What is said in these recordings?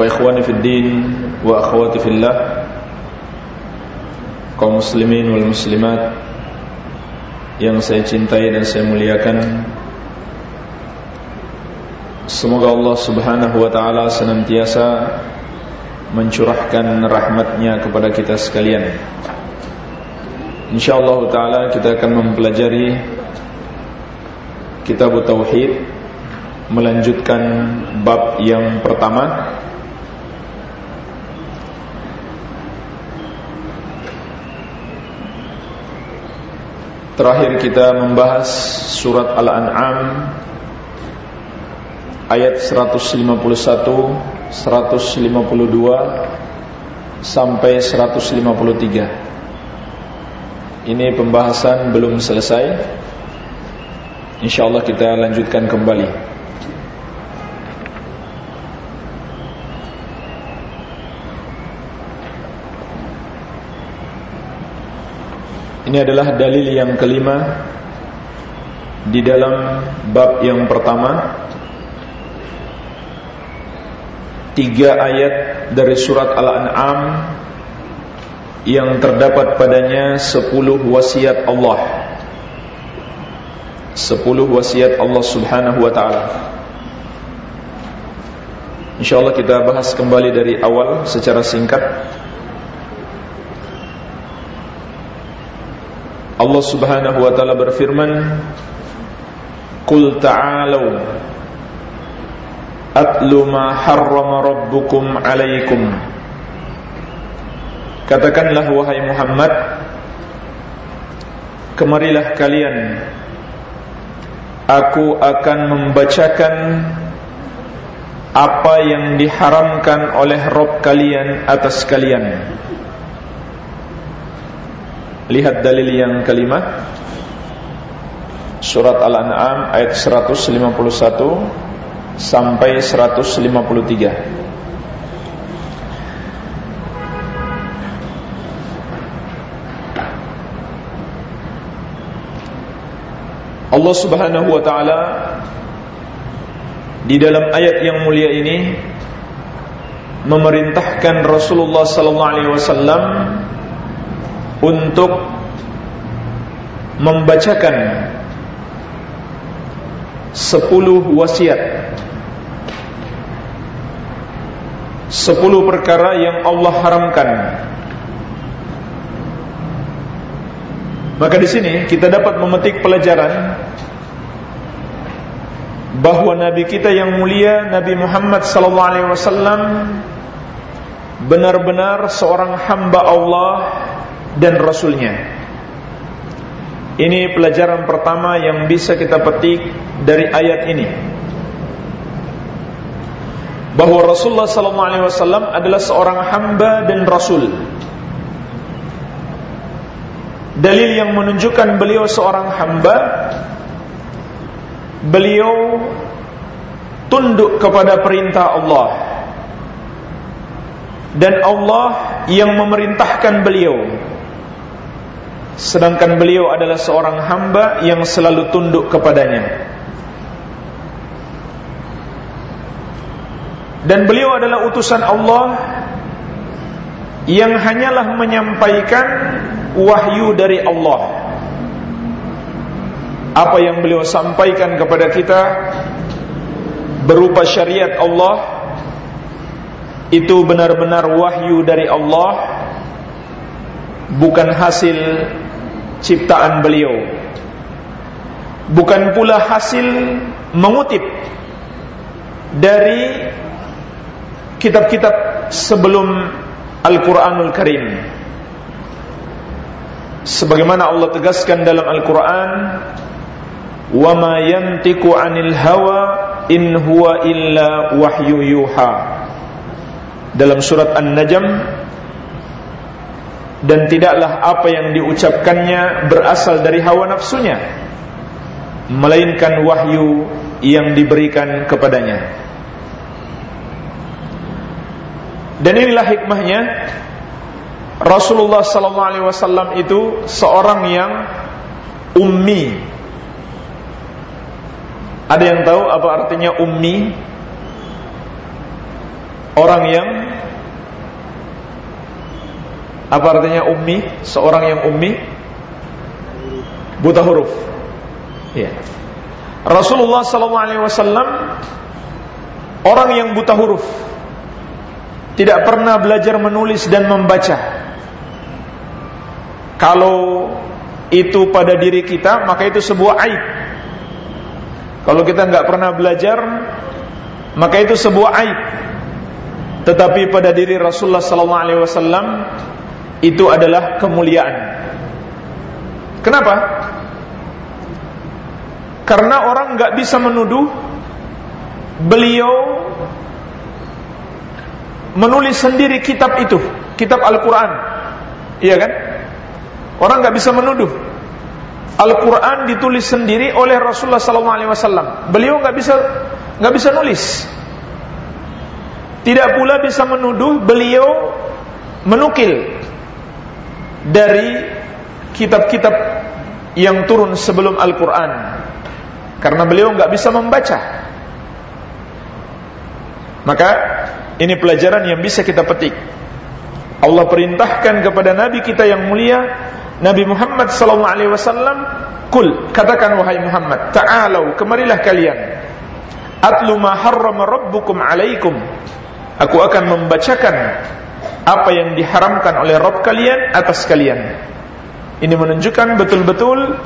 Fa fid din wa akhwati fillah kaum muslimin wal muslimat yang saya cintai dan saya muliakan Semoga Allah Subhanahu wa taala senantiasa mencurahkan rahmatnya kepada kita sekalian. Insyaallah taala kita akan mempelajari kitab tauhid melanjutkan bab yang pertama Terakhir kita membahas surat Al-An'am Ayat 151, 152 Sampai 153 Ini pembahasan belum selesai. InsyaAllah kita lanjutkan kembali Ini adalah dalil yang kelima Di dalam bab yang pertama. Tiga ayat dari surat Al-An'am Yang terdapat padanya Sepuluh wasiat Allah. Sepuluh wasiat Allah subhanahu wa ta'ala. InsyaAllah kita bahas kembali dari awal secara singkat Allah Subhanahu wa taala berfirman Qul ta'alu atlu ma harrama rabbukum 'alaikum. Katakanlah wahai Muhammad Kemarilah kalian. Aku akan membacakan apa yang diharamkan oleh Rob kalian atas kalian Lihat dalil yang kelima. Surat Al-An'am ayat 151 sampai 153 Allah Subhanahu wa taala di dalam ayat yang mulia ini memerintahkan Rasulullah sallallahu alaihi wasallam untuk membacakan sepuluh wasiat sepuluh perkara yang Allah haramkan. Maka di sini kita dapat memetik pelajaran bahwa Nabi kita yang mulia Nabi Muhammad sallallahu alaihi wasallam benar-benar seorang hamba Allah dan Rasulnya. Ini pelajaran pertama yang bisa kita petik dari ayat ini. Bahawa Rasulullah SAW adalah seorang hamba dan Rasul. Dalil yang menunjukkan beliau seorang hamba Beliau tunduk kepada perintah Allah. Dan Allah yang memerintahkan beliau Sedangkan beliau adalah seorang hamba yang selalu tunduk kepadanya. Dan beliau adalah utusan Allah Yang hanyalah menyampaikan wahyu dari Allah. Apa yang beliau sampaikan kepada kita Berupa syariat Allah Itu benar-benar wahyu dari Allah Bukan hasil ciptaan beliau. Bukan pula hasil mengutip dari kitab-kitab sebelum Al-Quranul Karim. Sebagaimana Allah tegaskan dalam Al-Quran ma yantiqu 'anil hawa in huwa illa wahyu yuha. Dalam surat An-Najm dan tidaklah apa yang diucapkannya berasal dari hawa nafsunya melainkan wahyu yang diberikan kepadanya dan inilah hikmahnya Rasulullah sallallahu alaihi wasallam itu seorang yang ummi ada yang tahu apa artinya ummi? Orang yang apa artinya ummi? Seorang yang ummi buta huruf. Ya. Rasulullah sallallahu alaihi wasallam orang yang buta huruf. Tidak pernah belajar menulis dan membaca. Kalau itu pada diri kita, maka itu sebuah aib kalau kita nggak pernah belajar, maka itu sebuah aib. Tetapi pada diri Rasulullah sallallahu alaihi wasallam itu adalah kemuliaan. Kenapa? Karena orang nggak bisa menuduh beliau menulis sendiri kitab itu, kitab Al-Quran, iya kan? Orang nggak bisa menuduh Al-Quran ditulis sendiri oleh Rasulullah SAW. Beliau nggak bisa nggak bisa nulis. Tidak pula bisa menuduh beliau menukil dari kitab-kitab yang turun sebelum Al-Quran. Karena beliau nggak bisa membaca. Maka ini pelajaran yang bisa kita petik. Allah perintahkan kepada Nabi kita yang mulia Nabi Muhammad sallallahu alaihi wasallam, "Kul," katakan wahai Muhammad, "Ta'alu, kemarilah kalian. Atlu ma harrama rabbukum alaikum." Aku akan membacakan apa yang diharamkan oleh Rabb kalian atas kalian. Ini menunjukkan betul-betul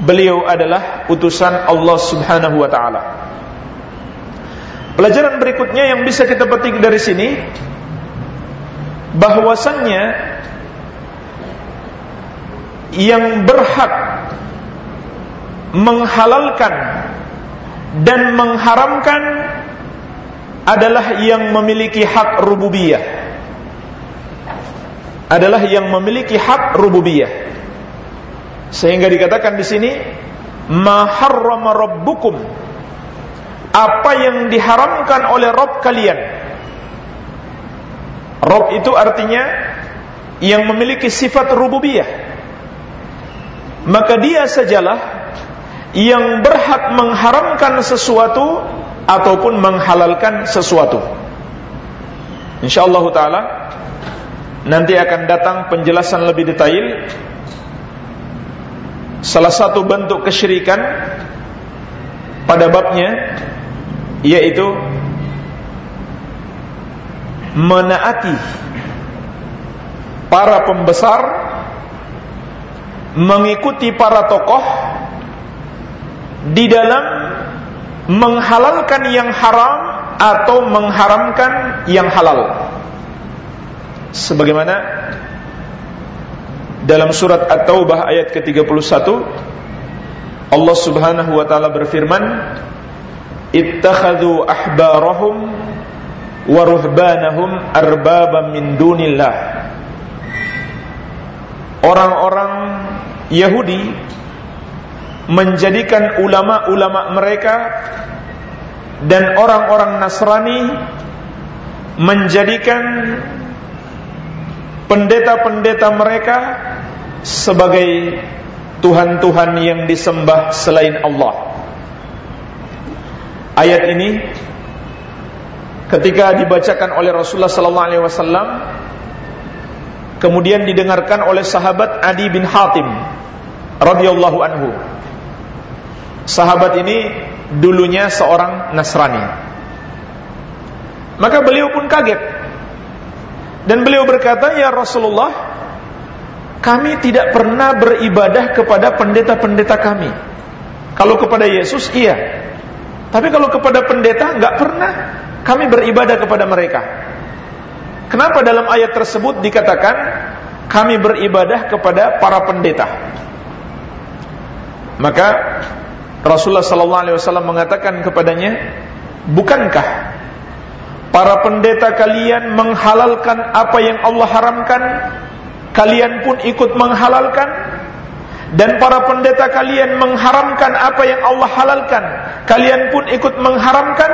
beliau adalah utusan Allah Subhanahu wa taala. Pelajaran berikutnya yang bisa kita petik dari sini bahwasannya yang berhak menghalalkan dan mengharamkan adalah yang memiliki hak rububiyah adalah yang memiliki hak rububiyah. Sehingga dikatakan di sini ma harrama rabbukum. Apa yang diharamkan oleh Rob kalian. Rob itu artinya yang memiliki sifat rububiyah. Maka dia sajalah yang berhak mengharamkan sesuatu ataupun menghalalkan sesuatu. Insyaallah taala nanti akan datang penjelasan lebih detail salah satu bentuk kesyirikan pada babnya yaitu menaati para pembesar mengikuti para tokoh di dalam menghalalkan yang haram atau mengharamkan yang halal. Sebagaimana dalam surat At-Taubah ayat ke-31 Allah Subhanahu wa taala berfirman ittakhadhu ahbarahum wa ruhbanahum arbaban min dunillah. Orang-orang Yahudi menjadikan ulama-ulama mereka dan orang-orang Nasrani menjadikan pendeta-pendeta mereka sebagai tuhan-tuhan yang disembah selain Allah. Ayat ini ketika dibacakan oleh Rasulullah sallallahu alaihi wasallam kemudian didengarkan oleh sahabat Adi bin Hatim radhiyallahu anhu. Sahabat ini dulunya seorang Nasrani. Maka beliau pun kaget. Dan beliau berkata, "Ya Rasulullah, kami tidak pernah beribadah kepada pendeta-pendeta kami. Kalau kepada Yesus iya. Tapi kalau kepada pendeta enggak pernah kami beribadah kepada mereka." Kenapa dalam ayat tersebut dikatakan kami beribadah kepada para pendeta? Maka Rasulullah sallallahu alaihi wasallam mengatakan kepadanya, bukankah para pendeta kalian menghalalkan apa yang Allah haramkan. Kalian pun ikut menghalalkan. Dan para pendeta kalian mengharamkan apa yang Allah halalkan. Kalian pun ikut mengharamkan.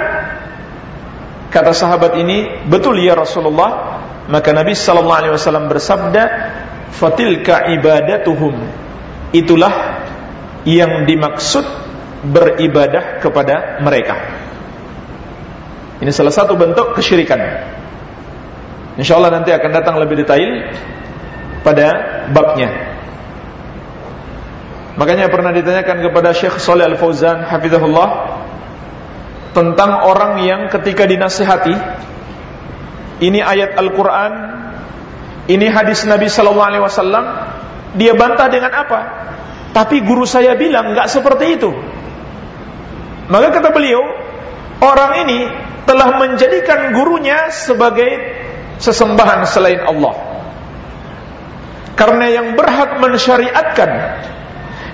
Kata sahabat ini betul ya Rasulullah. Maka Nabi wasallam bersabda fatilka ibadatuhum. Itulah yang dimaksud beribadah kepada mereka ini salah satu bentuk kesyirikan insyaallah nanti akan datang lebih detail pada babnya Makanya pernah ditanyakan kepada Syekh Saleh Al-Fauzan hafizahullah tentang orang yang ketika dinasihati ini ayat Al-Qur'an, ini hadis Nabi sallallahu alaihi wasallam, dia bantah dengan apa? Tapi guru saya bilang enggak seperti itu. Maka kata beliau, orang ini telah menjadikan gurunya sebagai sesembahan selain Allah. Karena yang berhak mensyariatkan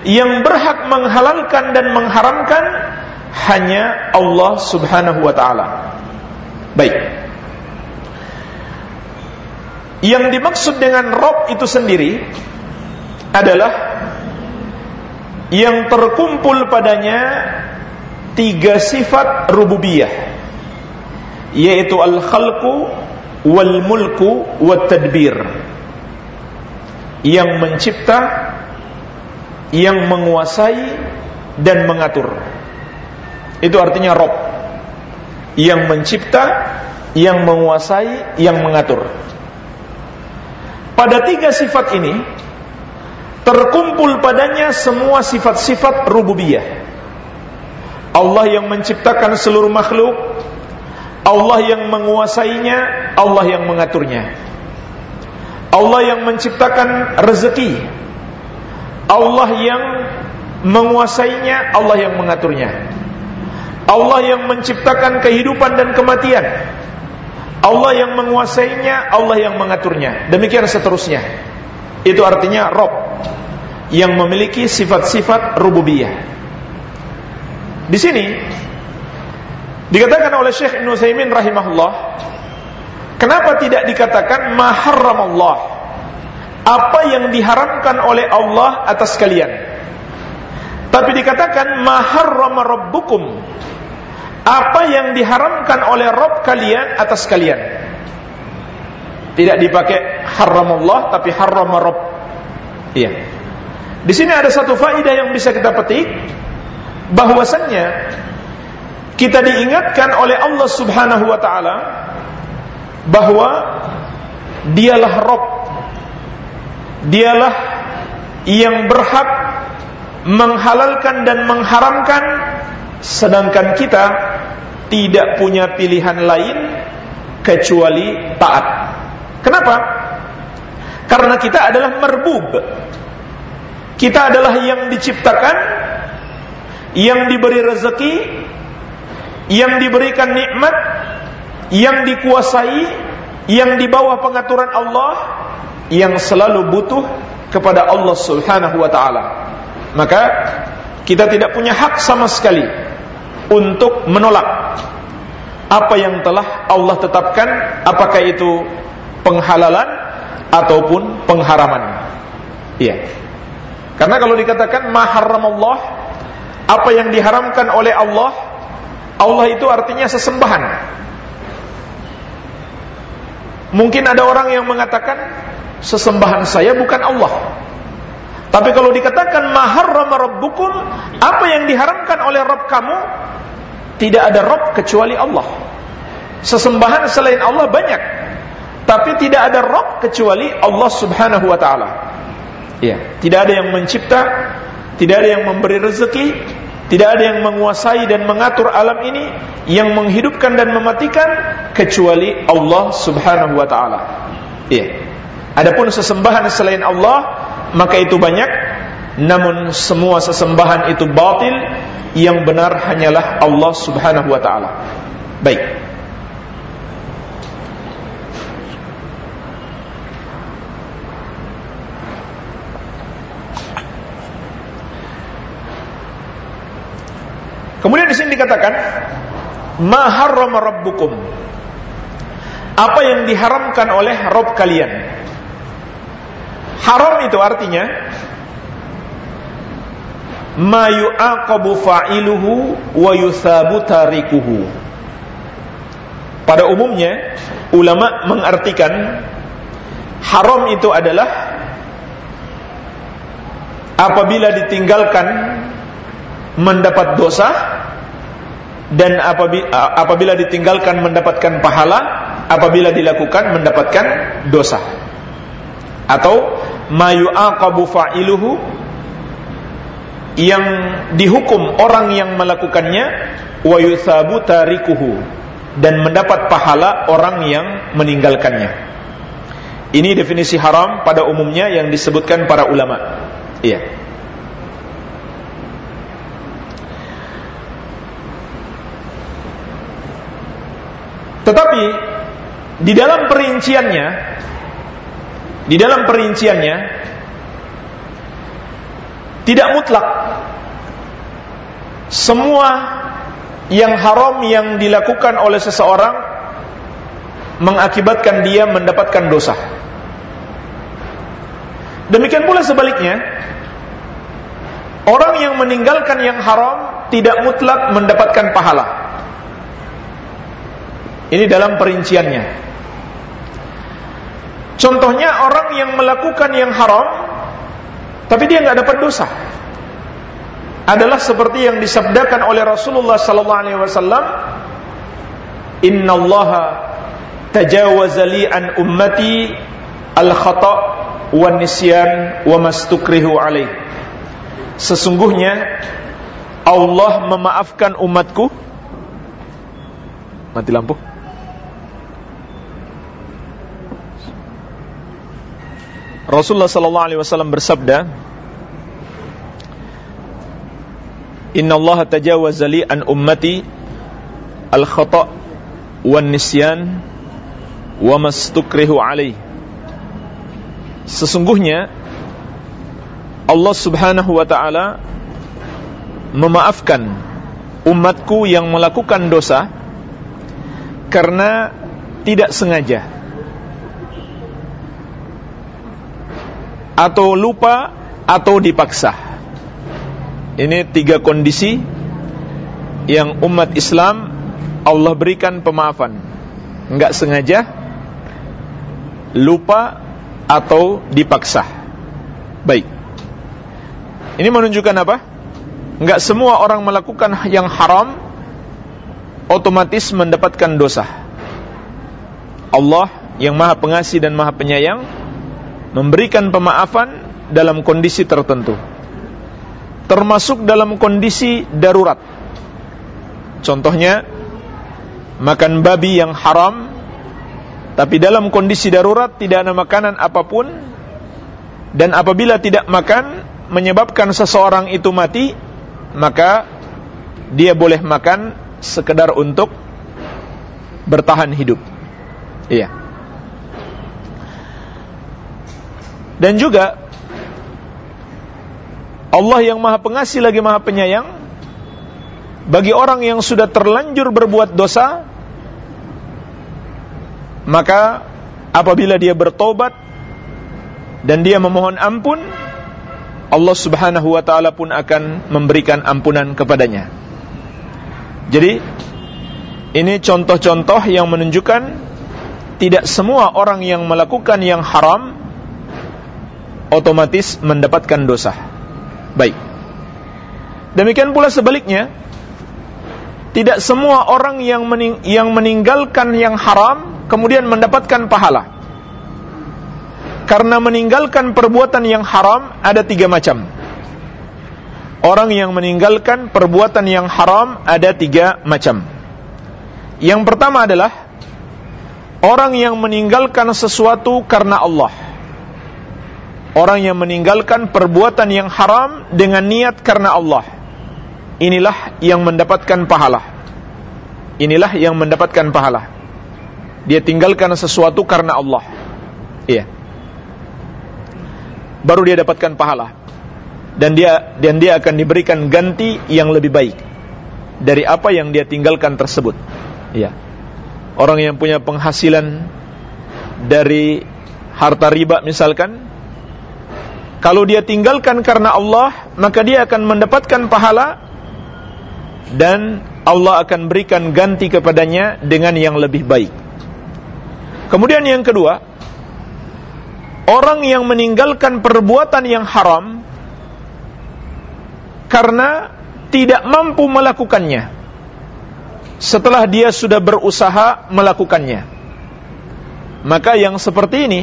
yang berhak menghalalkan dan mengharamkan hanya Allah Subhanahu wa taala. Baik. Yang dimaksud dengan Rob itu sendiri adalah yang terkumpul padanya tiga sifat rububiyah yaitu al-khalqu wal mulku wat tadbir yang mencipta yang menguasai dan mengatur. Itu artinya Rob yang mencipta, yang menguasai, yang mengatur. Pada tiga sifat ini terkumpul padanya semua sifat-sifat rububiyah. Allah yang menciptakan seluruh makhluk, Allah yang menguasainya, Allah yang mengaturnya. Allah yang menciptakan rezeki, Allah yang menguasainya, Allah yang mengaturnya. Allah yang menciptakan kehidupan dan kematian. Allah yang menguasainya, Allah yang mengaturnya. Demikian seterusnya. Itu artinya Rob yang memiliki sifat-sifat rububiyah. Di sini dikatakan oleh Syekh Ibnu Utsaimin rahimahullah, kenapa tidak dikatakan maharram Allah? apa yang diharamkan oleh Allah atas kalian. Tapi dikatakan maharrama rabbukum. Apa yang diharamkan oleh Rabb kalian atas kalian. Tidak dipakai haram Allah tapi haram Rabb. Iya. Di sini ada satu faidah yang bisa kita petik bahwasannya kita diingatkan oleh Allah Subhanahu wa taala bahwa dialah Rabb dialah yang berhak menghalalkan dan mengharamkan sedangkan kita tidak punya pilihan lain kecuali taat. Kenapa? Karena kita adalah merbub. Kita adalah yang diciptakan, yang diberi rezeki, yang diberikan nikmat, yang dikuasai, yang di bawah pengaturan Allah, yang selalu butuh kepada Allah Subhanahu wa taala. Maka kita tidak punya hak sama sekali untuk menolak apa yang telah Allah tetapkan apakah itu penghalalan ataupun pengharaman. Iya. Karena kalau dikatakan maharam Allah apa yang diharamkan oleh Allah Allah itu artinya sesembahan. Mungkin ada orang yang mengatakan sesembahan saya bukan Allah. Tapi kalau dikatakan maharrama rabbukum, apa yang diharamkan oleh Rabb kamu? Tidak ada Rabb kecuali Allah. Sesembahan selain Allah banyak. Tapi tidak ada Rabb kecuali Allah Subhanahu wa taala. Ya, tidak ada yang mencipta, tidak ada yang memberi rezeki, tidak ada yang menguasai dan mengatur alam ini, yang menghidupkan dan mematikan kecuali Allah Subhanahu wa taala. Iya. Adapun sesembahan selain Allah maka itu banyak namun semua sesembahan itu batil yang benar hanyalah Allah Subhanahu wa taala. Baik. Kemudian di sini dikatakan ma harrama rabbukum. Apa yang diharamkan oleh Rob kalian. Haram itu artinya ma yu'aqabu fa'iluhu wa yuthabu tarikuhu pada umumnya ulama mengartikan haram itu adalah apabila ditinggalkan mendapat dosa dan apabila ditinggalkan mendapatkan pahala apabila dilakukan mendapatkan dosa. Atau mayu aqabu fa'iluhu yang dihukum orang yang melakukannya wa yuthabu tarikuhu dan mendapat pahala orang yang meninggalkannya. Ini definisi haram pada umumnya yang disebutkan para ulama. Iya Tetapi di dalam perinciannya di dalam perinciannya tidak mutlak semua yang haram yang dilakukan oleh seseorang mengakibatkan dia mendapatkan dosa. Demikian pula sebaliknya, orang yang meninggalkan yang haram tidak mutlak mendapatkan pahala. Ini dalam perinciannya. Contohnya orang yang melakukan yang haram tapi dia nggak dapat dosa. Adalah seperti yang disabdakan oleh Rasulullah sallallahu alaihi wasallam, "Innallaha an ummati al-khata' wan nisyan wa mastukrihu alaih." Sesungguhnya Allah memaafkan umatku Mati lampu Rasulullah sallallahu alaihi wasallam bersabda Inna Allah tajawaza li an ummati al khata' wan nisyan wa mastukrihu alaih Sesungguhnya Allah Subhanahu wa taala memaafkan umatku yang melakukan dosa karena tidak sengaja atau lupa atau dipaksa. Ini tiga kondisi yang umat Islam Allah berikan pemaafan. Enggak sengaja, lupa atau dipaksa. Baik. Ini menunjukkan apa? Enggak semua orang melakukan yang haram otomatis mendapatkan dosa. Allah yang Maha Pengasih dan Maha Penyayang memberikan pemaafan dalam kondisi tertentu. Termasuk dalam kondisi darurat. Contohnya makan babi yang haram tapi dalam kondisi darurat tidak ada makanan apa pun dan apabila tidak makan menyebabkan seseorang itu mati maka dia boleh makan sekedar untuk bertahan hidup. Iya Dan juga Allah yang maha pengasih lagi maha penyayang Bagi orang yang sudah terlanjur berbuat dosa Maka apabila dia bertobat Dan dia memohon ampun Allah subhanahu wa ta'ala pun akan memberikan ampunan kepadanya. Jadi Ini contoh-contoh yang menunjukkan Tidak semua orang yang melakukan yang haram otomatis mendapatkan dosa. Baik. Demikian pula sebaliknya, tidak semua orang yang mening yang meninggalkan yang haram kemudian mendapatkan pahala. Karena meninggalkan perbuatan yang haram ada tiga macam. Orang yang meninggalkan perbuatan yang haram ada tiga macam. Yang pertama adalah orang yang meninggalkan sesuatu karena Allah Orang yang meninggalkan perbuatan yang haram dengan niat karena Allah. Inilah yang mendapatkan pahala. Inilah yang mendapatkan pahala. Dia tinggalkan sesuatu karena Allah. Iya. Baru dia dapatkan pahala. Dan dia dan dia akan diberikan ganti yang lebih baik. dari apa yang dia tinggalkan tersebut. Ya. Orang yang punya penghasilan dari harta riba misalkan kalau dia tinggalkan karena Allah maka dia akan mendapatkan pahala dan Allah akan berikan ganti kepadanya dengan yang lebih baik. Kemudian yang kedua, orang yang meninggalkan perbuatan yang haram karena tidak mampu melakukannya setelah dia sudah berusaha melakukannya maka yang seperti ini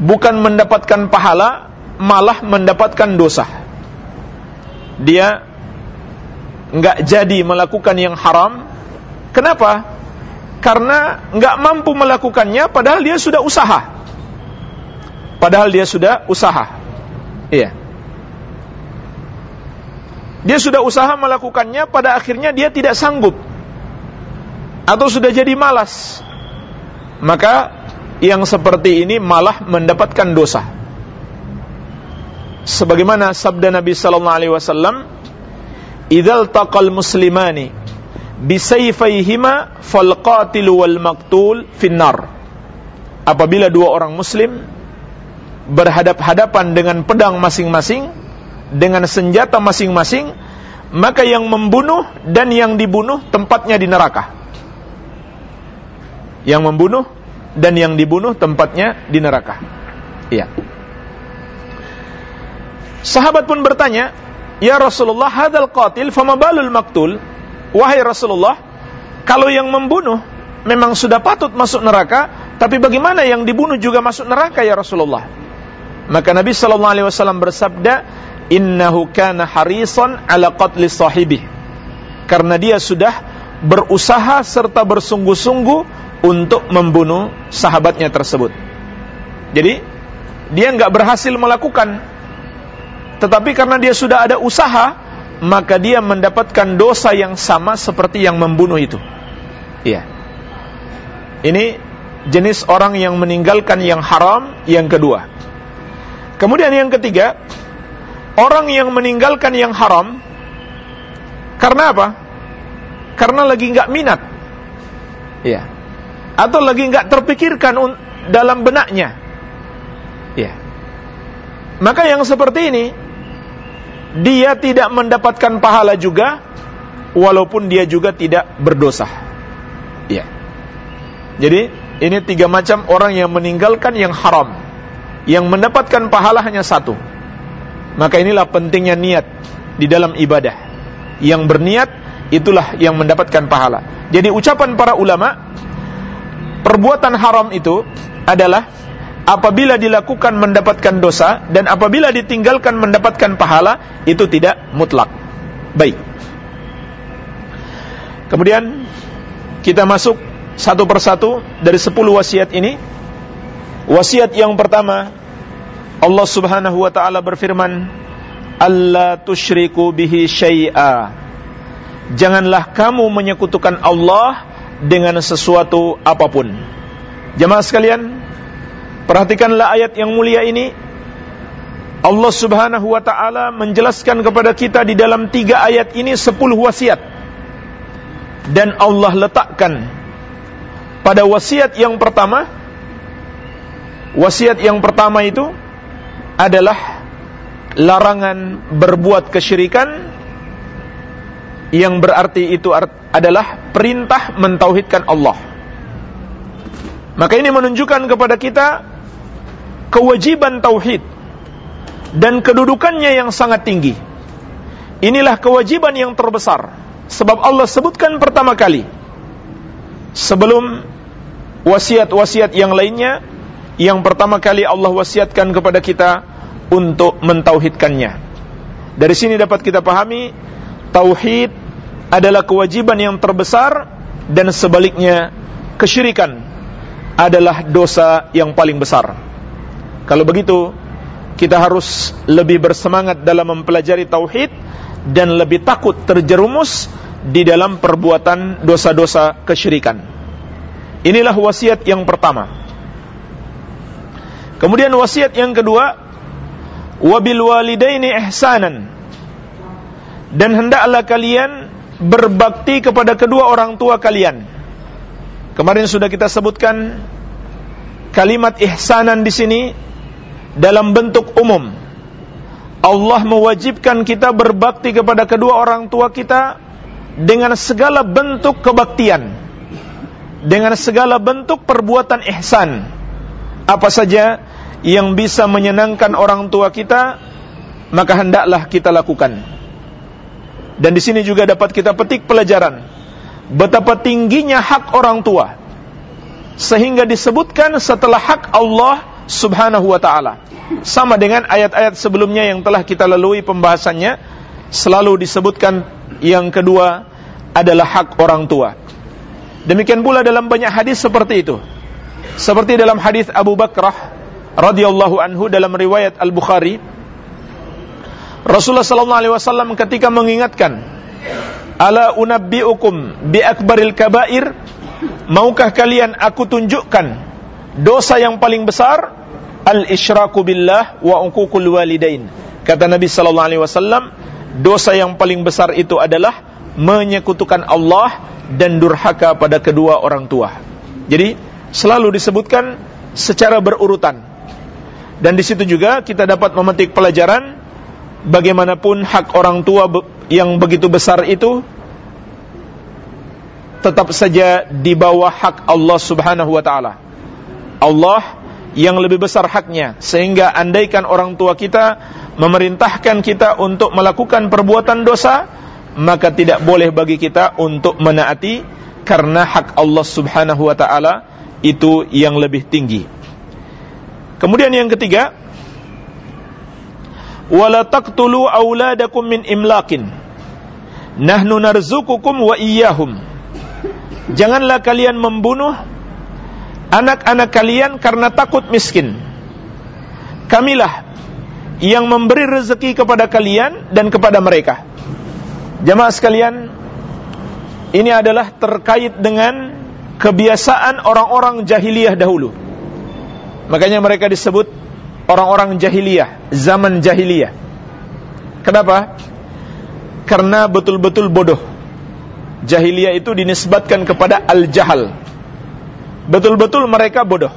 bukan mendapatkan pahala malah mendapatkan dosa. Dia nggak jadi melakukan yang haram. Kenapa? Karena nggak mampu melakukannya padahal dia sudah usaha. Padahal dia sudah usaha. Iya. Dia sudah usaha melakukannya, pada akhirnya dia tidak sanggup. Atau sudah jadi malas. Maka yang seperti ini malah mendapatkan dosa. Sebagaimana sabda Nabi sallallahu alaihi wasallam, "Idzal taqal muslimani bisayfayhima fal wal maqtul finnar." Apabila dua orang muslim berhadap-hadapan dengan pedang masing-masing, dengan senjata masing-masing, maka yang membunuh dan yang dibunuh tempatnya di neraka. Yang membunuh dan yang dibunuh tempatnya di neraka. Iya. Sahabat pun bertanya, "Ya Rasulullah, hadzal qatil fama balul maktul?" Wahai Rasulullah, kalau yang membunuh memang sudah patut masuk neraka, tapi bagaimana yang dibunuh juga masuk neraka ya Rasulullah? Maka Nabi sallallahu alaihi wasallam bersabda, innahu kana harisan ala qatli sahibih karena dia sudah berusaha serta bersungguh-sungguh untuk membunuh sahabatnya tersebut. Jadi dia nggak berhasil melakukan. Tetapi karena dia sudah ada usaha maka dia mendapatkan dosa yang sama seperti yang membunuh itu. Iya. Ini jenis orang yang meninggalkan yang haram yang kedua. Kemudian yang ketiga orang yang meninggalkan yang haram karena apa? Karena lagi nggak minat, ya, atau lagi nggak terpikirkan dalam benaknya, ya. Maka yang seperti ini dia tidak mendapatkan pahala juga, walaupun dia juga tidak berdosa, ya. Jadi ini tiga macam orang yang meninggalkan yang haram, yang mendapatkan pahala hanya satu maka inilah pentingnya niat di dalam ibadah. Yang berniat itulah yang mendapatkan pahala. Jadi ucapan para ulama perbuatan haram itu adalah apabila dilakukan mendapatkan dosa dan apabila ditinggalkan mendapatkan pahala itu tidak mutlak. Baik. Kemudian kita masuk satu persatu dari sepuluh wasiat ini. Wasiat yang pertama Allah Subhanahu wa taala berfirman, "Alla tusyriku bihi syai'a." Janganlah kamu menyekutukan Allah dengan sesuatu apa pun. Jemaah sekalian, perhatikanlah ayat yang mulia ini. Allah Subhanahu wa taala menjelaskan kepada kita di dalam tiga ayat ini sepuluh wasiat. Dan Allah letakkan pada wasiat yang pertama wasiat yang pertama itu adalah larangan berbuat kesyirikan yang berarti itu adalah perintah mentauhidkan Allah. Maka ini menunjukkan kepada kita kewajiban tauhid dan kedudukannya yang sangat tinggi. Inilah kewajiban yang terbesar sebab Allah sebutkan pertama kali sebelum wasiat-wasiat yang lainnya yang pertama kali Allah wasiatkan kepada kita untuk mentauhidkannya. Dari sini dapat kita pahami tauhid adalah kewajiban yang terbesar dan sebaliknya kesyirikan adalah dosa yang paling besar. Kalau begitu, kita harus lebih bersemangat dalam mempelajari tauhid dan lebih takut terjerumus di dalam perbuatan dosa-dosa kesyirikan. Inilah wasiat yang pertama. Kemudian wasiat yang kedua, wabil walidaini ihsanan. Dan hendaklah kalian berbakti kepada kedua orang tua kalian. Kemarin sudah kita sebutkan kalimat ihsanan di sini dalam bentuk umum. Allah mewajibkan kita berbakti kepada kedua orang tua kita dengan segala bentuk kebaktian, dengan segala bentuk perbuatan ihsan. Apa saja yang bisa menyenangkan orang tua kita, maka hendaklah kita lakukan. Dan di sini juga dapat kita petik pelajaran betapa tingginya hak orang tua. Sehingga disebutkan setelah hak Allah Subhanahu wa taala. Sama dengan ayat-ayat sebelumnya yang telah kita lalui pembahasannya, selalu disebutkan yang kedua adalah hak orang tua. Demikian pula dalam banyak hadis seperti itu. Seperti dalam hadis Abu Bakrah radhiyallahu anhu dalam riwayat Al-Bukhari Rasulullah sallallahu alaihi wasallam ketika mengingatkan, "Ala unabbiukum bi akbaril kabair?" Maukah kalian aku tunjukkan dosa yang paling besar? Al-isyraku billah wa uququl walidain. Kata Nabi sallallahu alaihi wasallam, dosa yang paling besar itu adalah menyekutukan Allah dan durhaka pada kedua orang tua. Jadi selalu disebutkan secara berurutan. Dan di situ juga kita dapat memetik pelajaran bagaimanapun hak orang tua yang begitu besar itu tetap saja di bawah hak Allah Subhanahu wa taala. Allah yang lebih besar haknya sehingga andaikan orang tua kita memerintahkan kita untuk melakukan perbuatan dosa maka tidak boleh bagi kita untuk menaati karena hak Allah Subhanahu wa taala itu yang lebih tinggi. Kemudian yang ketiga, wala taqtulu auladakum min imlakin nahnu narzukukum wa iyyahum. Janganlah kalian membunuh anak-anak kalian karena takut miskin. Kamilah yang memberi rezeki kepada kalian dan kepada mereka. Jamaah sekalian ini adalah terkait dengan kebiasaan orang-orang jahiliyah dahulu. Makanya mereka disebut orang-orang jahiliyah, zaman jahiliyah. Kenapa? Karena betul-betul bodoh. Jahiliyah itu dinisbatkan kepada al-jahal. Betul-betul mereka bodoh.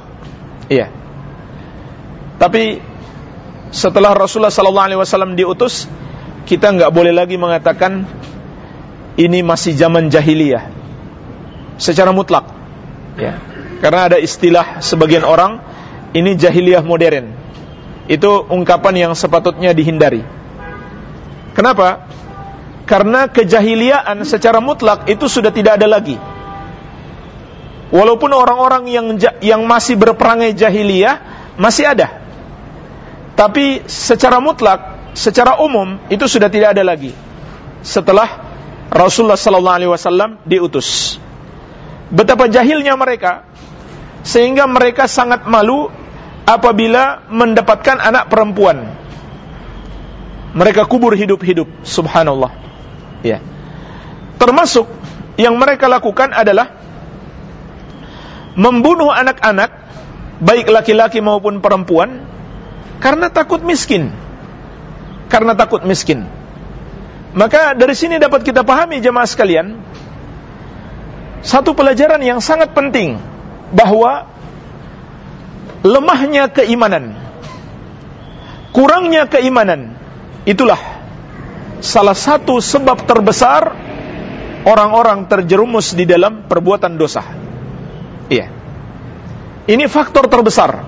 Iya. Tapi setelah Rasulullah sallallahu alaihi wasallam diutus, kita nggak boleh lagi mengatakan ini masih zaman jahiliyah secara mutlak. Ya. Karena ada istilah sebagian orang ini jahiliyah modern itu ungkapan yang sepatutnya dihindari. Kenapa? Karena kejahiliaan secara mutlak itu sudah tidak ada lagi. Walaupun orang-orang yang yang masih berperangai jahiliyah masih ada. Tapi secara mutlak, secara umum itu sudah tidak ada lagi. Setelah Rasulullah sallallahu alaihi wasallam diutus. Betapa jahilnya mereka sehingga mereka sangat malu apabila mendapatkan anak perempuan. Mereka kubur hidup-hidup, subhanallah. Ya. Termasuk yang mereka lakukan adalah membunuh anak-anak baik laki-laki maupun perempuan karena takut miskin. Karena takut miskin. Maka dari sini dapat kita pahami jemaah sekalian satu pelajaran yang sangat penting bahwa lemahnya keimanan, kurangnya keimanan, itulah salah satu sebab terbesar orang-orang terjerumus di dalam perbuatan dosa. Iya. Ini faktor terbesar.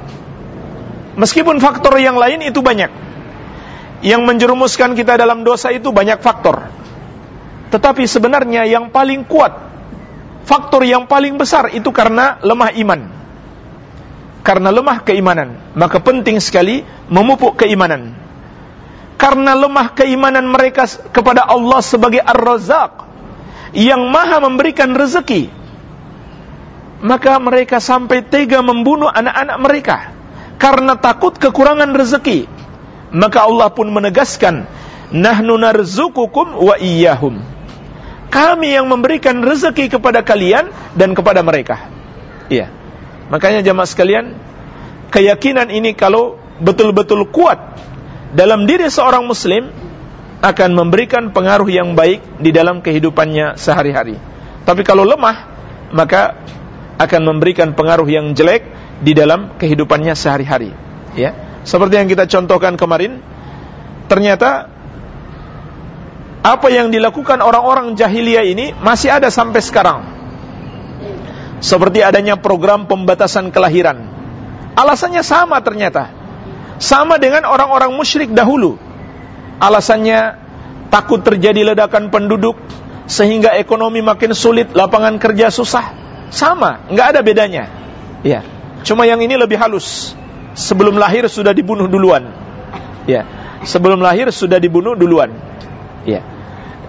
Meskipun faktor yang lain itu banyak. Yang menjerumuskan kita dalam dosa itu banyak faktor. Tetapi sebenarnya yang paling kuat, faktor yang paling besar itu karena lemah iman karena lemah keimanan, maka penting sekali memupuk keimanan. Karena lemah keimanan mereka kepada Allah sebagai Ar-Razzaq yang Maha memberikan rezeki, maka mereka sampai tega membunuh anak-anak mereka karena takut kekurangan rezeki. Maka Allah pun menegaskan, "Nahnu narzukukum wa iyyahum." Kami yang memberikan rezeki kepada kalian dan kepada mereka. Iya. Makanya jamaah sekalian, keyakinan ini kalau betul-betul kuat dalam diri seorang muslim, akan memberikan pengaruh yang baik di dalam kehidupannya sehari-hari. Tapi kalau lemah, maka akan memberikan pengaruh yang jelek di dalam kehidupannya sehari-hari. Ya, seperti yang kita contohkan kemarin, ternyata apa yang dilakukan orang-orang jahiliyah ini masih ada sampai sekarang. Seperti adanya program pembatasan kelahiran. Alasannya sama ternyata. Sama dengan orang-orang musyrik dahulu alasannya takut terjadi ledakan penduduk sehingga ekonomi makin sulit, lapangan kerja susah. Sama, nggak ada bedanya. Ya. Cuma yang ini lebih halus. Sebelum lahir sudah dibunuh duluan. Ya. Sebelum lahir sudah dibunuh duluan. Ya.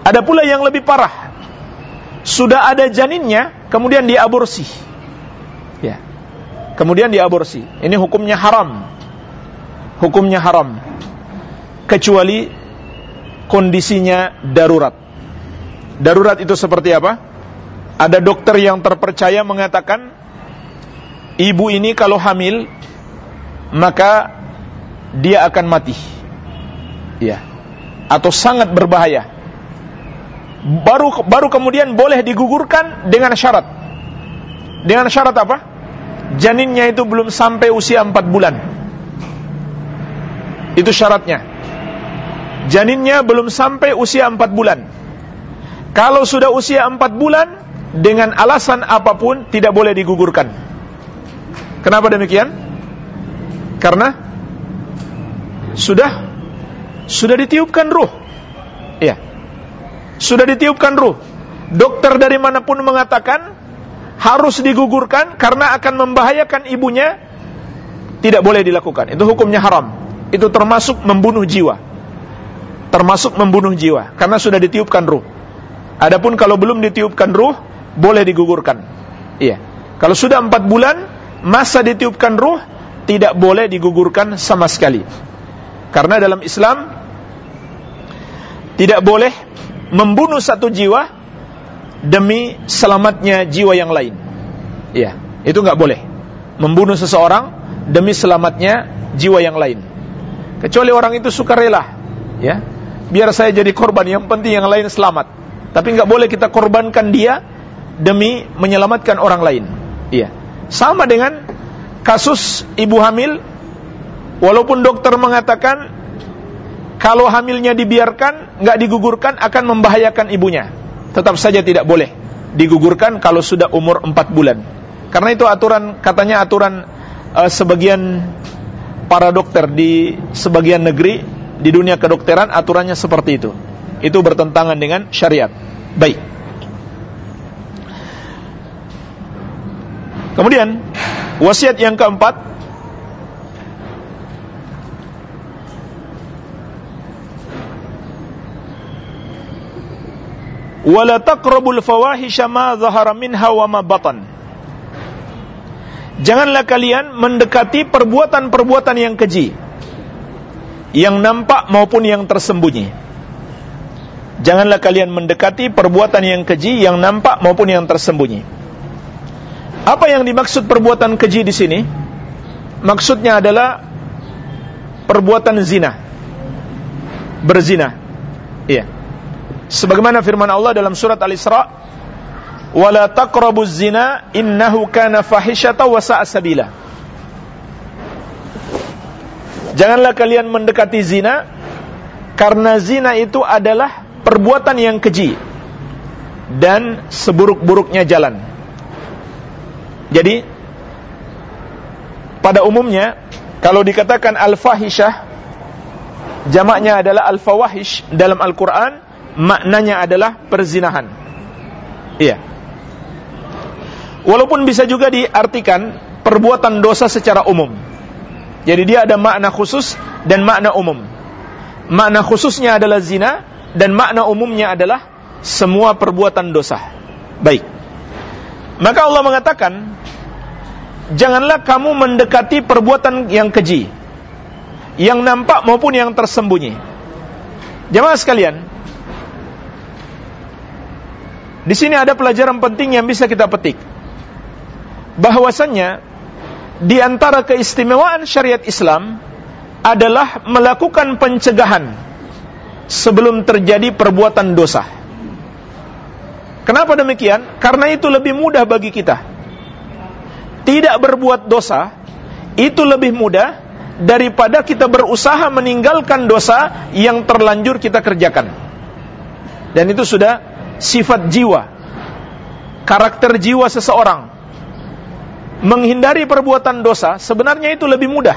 Ada pula yang lebih parah. Sudah ada janinnya, kemudian diaborsi. Ya. Kemudian diaborsi. Ini hukumnya haram. Hukumnya haram. Kecuali kondisinya darurat. Darurat itu seperti apa? Ada dokter yang terpercaya mengatakan ibu ini kalau hamil maka dia akan mati. Ya. Atau sangat berbahaya. Baru baru kemudian boleh digugurkan dengan syarat. Dengan syarat apa? Janinnya itu belum sampai usia 4 bulan. Itu syaratnya janinnya belum sampai usia 4 bulan. Kalau sudah usia 4 bulan, dengan alasan apa pun tidak boleh digugurkan. Kenapa demikian? Karena sudah sudah ditiupkan ruh. Iya. Sudah ditiupkan ruh. Dokter dari mana pun mengatakan harus digugurkan karena akan membahayakan ibunya tidak boleh dilakukan. Itu hukumnya haram. Itu termasuk membunuh jiwa termasuk membunuh jiwa karena sudah ditiupkan ruh. Adapun kalau belum ditiupkan ruh boleh digugurkan. Iya. Kalau sudah empat bulan masa ditiupkan ruh tidak boleh digugurkan sama sekali. Karena dalam Islam tidak boleh membunuh satu jiwa demi selamatnya jiwa yang lain. Iya, itu nggak boleh. Membunuh seseorang demi selamatnya jiwa yang lain. Kecuali orang itu suka rela, ya biar saya jadi korban yang penting yang lain selamat tapi nggak boleh kita korbankan dia demi menyelamatkan orang lain iya sama dengan kasus ibu hamil walaupun dokter mengatakan kalau hamilnya dibiarkan nggak digugurkan akan membahayakan ibunya tetap saja tidak boleh digugurkan kalau sudah umur 4 bulan karena itu aturan katanya aturan uh, sebagian para dokter di sebagian negeri di dunia kedokteran aturannya seperti itu. Itu bertentangan dengan syariat. Baik. Kemudian wasiat yang keempat wala taqrabul fawahisha ma dhahara minha wa ma batan. Janganlah kalian mendekati perbuatan-perbuatan yang keji yang nampak maupun yang tersembunyi. Janganlah kalian mendekati perbuatan yang keji yang nampak maupun yang tersembunyi. Apa yang dimaksud perbuatan keji di sini? Maksudnya adalah perbuatan zina. Berzina. Iya. Sebagaimana firman Allah dalam surat Al-Isra, "Wala taqrabuz zina innahu kana fahisyatan wa sa'a sabila." Janganlah kalian mendekati zina karena zina itu adalah perbuatan yang keji dan seburuk-buruknya jalan. Jadi pada umumnya kalau dikatakan al-fahishah jamaknya adalah al-fawahish dalam Al-Qur'an maknanya adalah perzinahan. Iya. Walaupun bisa juga diartikan perbuatan dosa secara umum. Jadi dia ada makna khusus dan makna umum. Makna khususnya adalah zina dan makna umumnya adalah semua perbuatan dosa. Baik. Maka Allah mengatakan, janganlah kamu mendekati perbuatan yang keji, yang nampak maupun yang tersembunyi. Jemaah sekalian, di sini ada pelajaran penting yang bisa kita petik. Bahwasannya di antara keistimewaan syariat Islam adalah melakukan pencegahan sebelum terjadi perbuatan dosa. Kenapa demikian? Karena itu lebih mudah bagi kita. Tidak berbuat dosa itu lebih mudah daripada kita berusaha meninggalkan dosa yang terlanjur kita kerjakan. Dan itu sudah sifat jiwa, karakter jiwa seseorang. Menghindari perbuatan dosa sebenarnya itu lebih mudah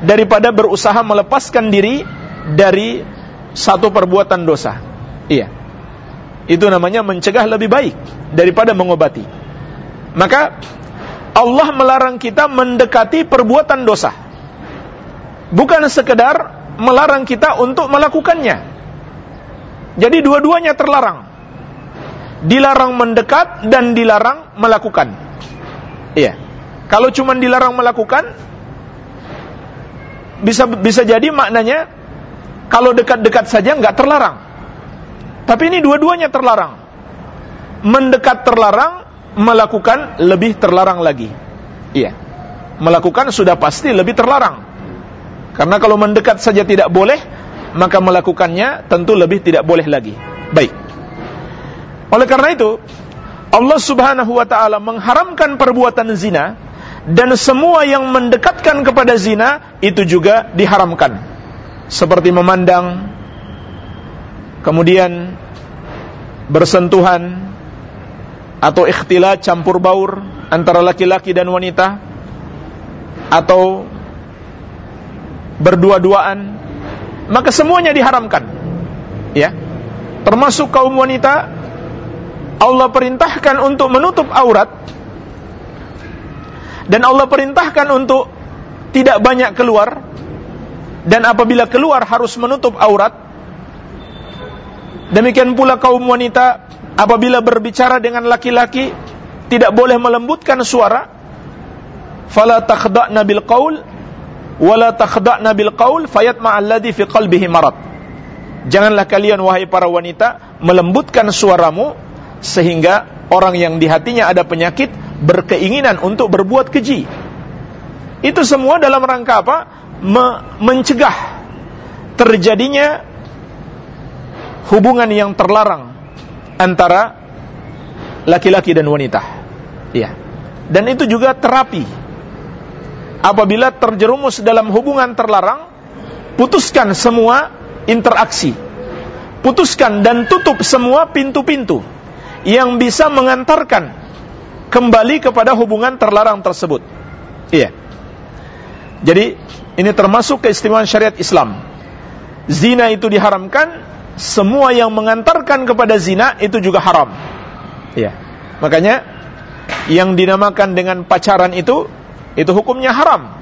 daripada berusaha melepaskan diri dari satu perbuatan dosa. Iya. Itu namanya mencegah lebih baik daripada mengobati. Maka Allah melarang kita mendekati perbuatan dosa. Bukan sekedar melarang kita untuk melakukannya. Jadi dua-duanya terlarang. Dilarang mendekat dan dilarang melakukan. Iya. Kalau cuma dilarang melakukan bisa bisa jadi maknanya kalau dekat-dekat saja nggak terlarang. Tapi ini dua-duanya terlarang. Mendekat terlarang, melakukan lebih terlarang lagi. Iya. Melakukan sudah pasti lebih terlarang. Karena kalau mendekat saja tidak boleh, maka melakukannya tentu lebih tidak boleh lagi. Baik. Oleh karena itu, Allah Subhanahu wa taala mengharamkan perbuatan zina dan semua yang mendekatkan kepada zina itu juga diharamkan. Seperti memandang kemudian bersentuhan atau ikhtilat campur baur antara laki-laki dan wanita atau berdua-duaan maka semuanya diharamkan ya termasuk kaum wanita Allah perintahkan untuk menutup aurat dan Allah perintahkan untuk tidak banyak keluar dan apabila keluar harus menutup aurat Demikian pula kaum wanita apabila berbicara dengan laki-laki tidak boleh melembutkan suara. Fala takhda'na bil qaul wala takhda'na bil qaul fayatma alladhi fi qalbihi marad. Janganlah kalian wahai para wanita melembutkan suaramu sehingga orang yang di hatinya ada penyakit berkeinginan untuk berbuat keji. Itu semua dalam rangka apa? Me mencegah terjadinya hubungan yang terlarang antara laki-laki dan wanita. Ya. Dan itu juga terapi. Apabila terjerumus dalam hubungan terlarang, putuskan semua interaksi. Putuskan dan tutup semua pintu-pintu yang bisa mengantarkan kembali kepada hubungan terlarang tersebut. Iya. Jadi ini termasuk keistimewaan syariat Islam. Zina itu diharamkan semua yang mengantarkan kepada zina itu juga haram. Ya. Makanya yang dinamakan dengan pacaran itu itu hukumnya haram.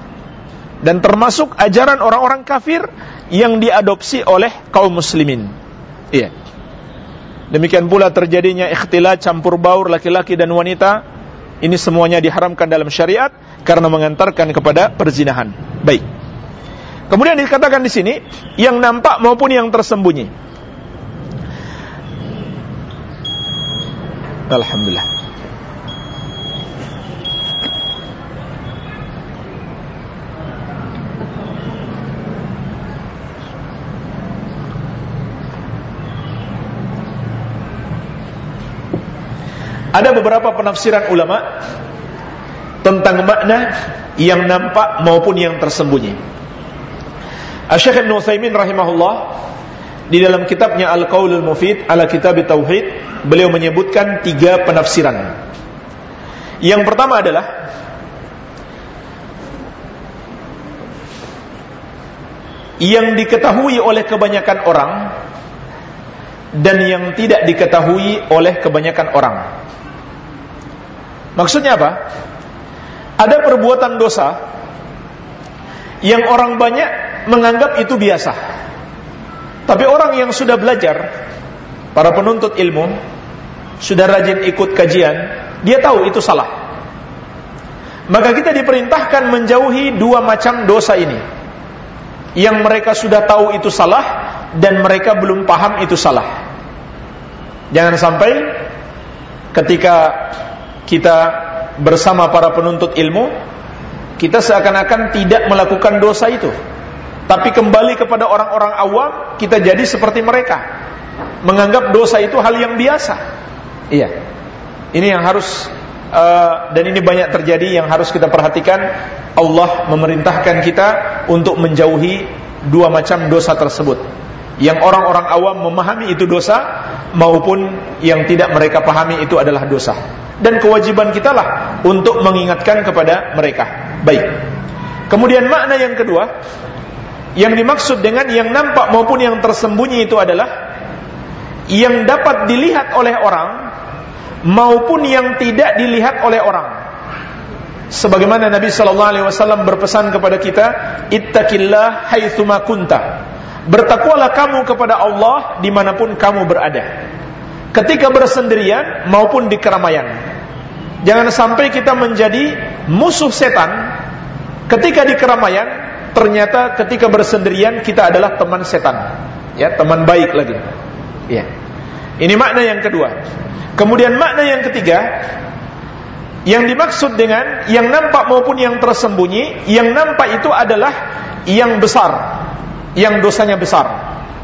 Dan termasuk ajaran orang-orang kafir yang diadopsi oleh kaum muslimin. Iya. Demikian pula terjadinya ikhtilat campur baur laki-laki dan wanita. Ini semuanya diharamkan dalam syariat karena mengantarkan kepada perzinahan. Baik. Kemudian dikatakan di sini yang nampak maupun yang tersembunyi. Alhamdulillah. Ada beberapa penafsiran ulama tentang makna yang nampak maupun yang tersembunyi. Asy-Syaikh Ibnu Utsaimin rahimahullah di dalam kitabnya Al-Qaulul Mufid ala Kitab Tauhid, beliau menyebutkan tiga penafsiran. Yang pertama adalah yang diketahui oleh kebanyakan orang dan yang tidak diketahui oleh kebanyakan orang. Maksudnya apa? Ada perbuatan dosa yang orang banyak menganggap itu biasa. Tapi orang yang sudah belajar, para penuntut ilmu, sudah rajin ikut kajian, dia tahu itu salah. Maka kita diperintahkan menjauhi dua macam dosa ini. Yang mereka sudah tahu itu salah dan mereka belum paham itu salah. Jangan sampai ketika kita bersama para penuntut ilmu, kita seakan-akan tidak melakukan dosa itu. Tapi kembali kepada orang-orang awam, kita jadi seperti mereka. Menganggap dosa itu hal yang biasa. Iya. Ini yang harus uh, dan ini banyak terjadi yang harus kita perhatikan. Allah memerintahkan kita untuk menjauhi dua macam dosa tersebut. Yang orang-orang awam memahami itu dosa maupun yang tidak mereka pahami itu adalah dosa. Dan kewajiban kita lah untuk mengingatkan kepada mereka. Baik. Kemudian makna yang kedua yang dimaksud dengan yang nampak maupun yang tersembunyi itu adalah yang dapat dilihat oleh orang maupun yang tidak dilihat oleh orang. Sebagaimana Nabi sallallahu alaihi wasallam berpesan kepada kita, "Ittaqillah haitsuma kunta." Bertakwalah kamu kepada Allah di mana pun kamu berada. Ketika bersendirian maupun di keramaian. Jangan sampai kita menjadi musuh setan ketika di keramaian, ternyata ketika bersendirian kita adalah teman setan. Ya, teman baik lagi. Ya. Ini makna yang kedua. Kemudian makna yang ketiga, yang dimaksud dengan yang nampak maupun yang tersembunyi, yang nampak itu adalah yang besar yang dosanya besar.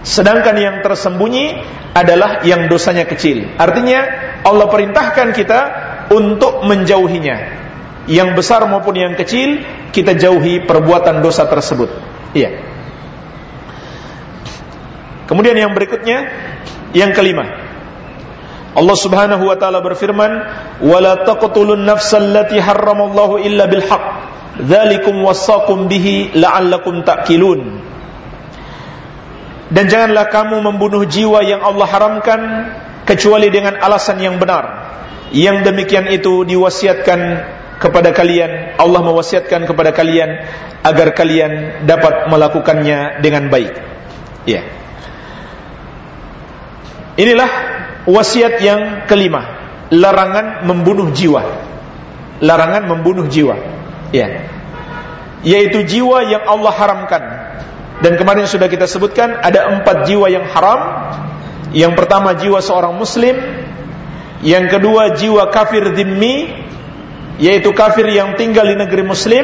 Sedangkan yang tersembunyi adalah yang dosanya kecil. Artinya Allah perintahkan kita untuk menjauhinya. Yang besar maupun yang kecil kita jauhi perbuatan dosa tersebut. Iya. Kemudian yang berikutnya yang kelima. Allah Subhanahu wa taala berfirman, "Wala taqtulun nafsal lati harramallahu illa bil haqq. Dzalikum wasaqum bihi la'allakum ta'qilun." Dan janganlah kamu membunuh jiwa yang Allah haramkan kecuali dengan alasan yang benar. Yang demikian itu diwasiatkan kepada kalian, Allah mewasiatkan kepada kalian agar kalian dapat melakukannya dengan baik. Ya. Inilah wasiat yang kelima, larangan membunuh jiwa. Larangan membunuh jiwa. Ya. Yaitu jiwa yang Allah haramkan dan kemarin sudah kita sebutkan ada empat jiwa yang haram. Yang pertama jiwa seorang muslim, yang kedua jiwa kafir dhimmi, yaitu kafir yang tinggal di negeri muslim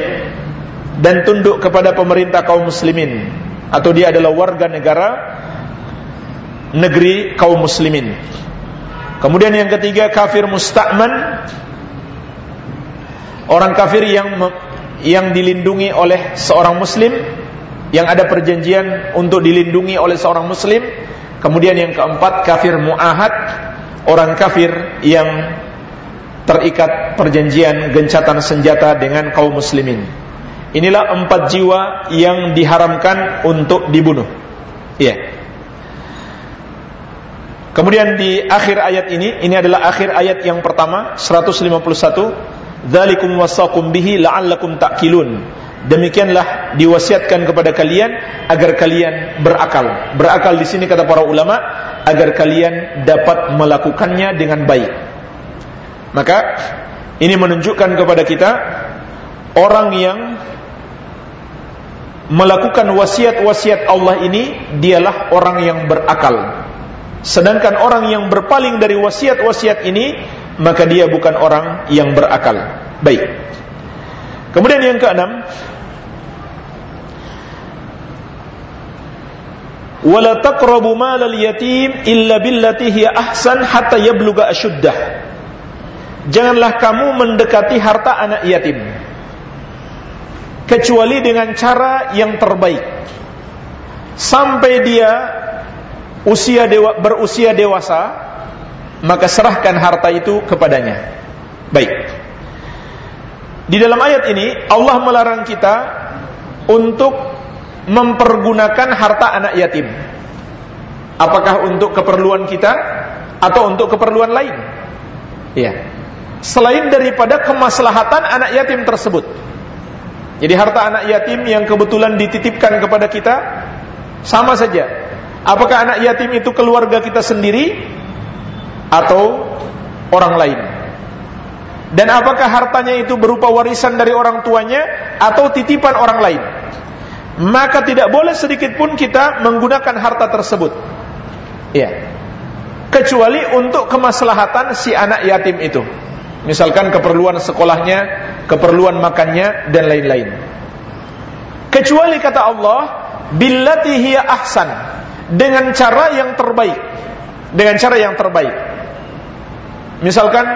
dan tunduk kepada pemerintah kaum muslimin atau dia adalah warga negara negeri kaum muslimin. Kemudian yang ketiga kafir musta'man orang kafir yang yang dilindungi oleh seorang muslim yang ada perjanjian untuk dilindungi oleh seorang muslim. Kemudian yang keempat kafir muahad. Orang kafir yang terikat perjanjian gencatan senjata dengan kaum muslimin. Inilah empat jiwa yang diharamkan untuk dibunuh. Iya. Kemudian di akhir ayat ini ini adalah akhir ayat yang pertama 151 dzalikum wasaqum bihi la'allakum ta'qilun Demikianlah diwasiatkan kepada kalian agar kalian berakal. Berakal di sini kata para ulama agar kalian dapat melakukannya dengan baik. Maka ini menunjukkan kepada kita orang yang melakukan wasiat-wasiat Allah ini dialah orang yang berakal. Sedangkan orang yang berpaling dari wasiat-wasiat ini maka dia bukan orang yang berakal. Baik. Kemudian yang keenam, wala taqrabu malal yatim illa billati hiya ahsan hatta yabluga ashuddah. Janganlah kamu mendekati harta anak yatim kecuali dengan cara yang terbaik sampai dia usia dewa, berusia dewasa maka serahkan harta itu kepadanya. Baik. Di dalam ayat ini Allah melarang kita untuk mempergunakan harta anak yatim. Apakah untuk keperluan kita atau untuk keperluan lain? Iya. Selain daripada kemaslahatan anak yatim tersebut. Jadi harta anak yatim yang kebetulan dititipkan kepada kita sama saja. Apakah anak yatim itu keluarga kita sendiri atau orang lain? Dan apakah hartanya itu berupa warisan dari orang tuanya atau titipan orang lain? Maka tidak boleh sedikit pun kita menggunakan harta tersebut. Ya. Kecuali untuk kemaslahatan si anak yatim itu. Misalkan keperluan sekolahnya, keperluan makannya dan lain-lain. Kecuali kata Allah, billati hiya ahsan dengan cara yang terbaik dengan cara yang terbaik misalkan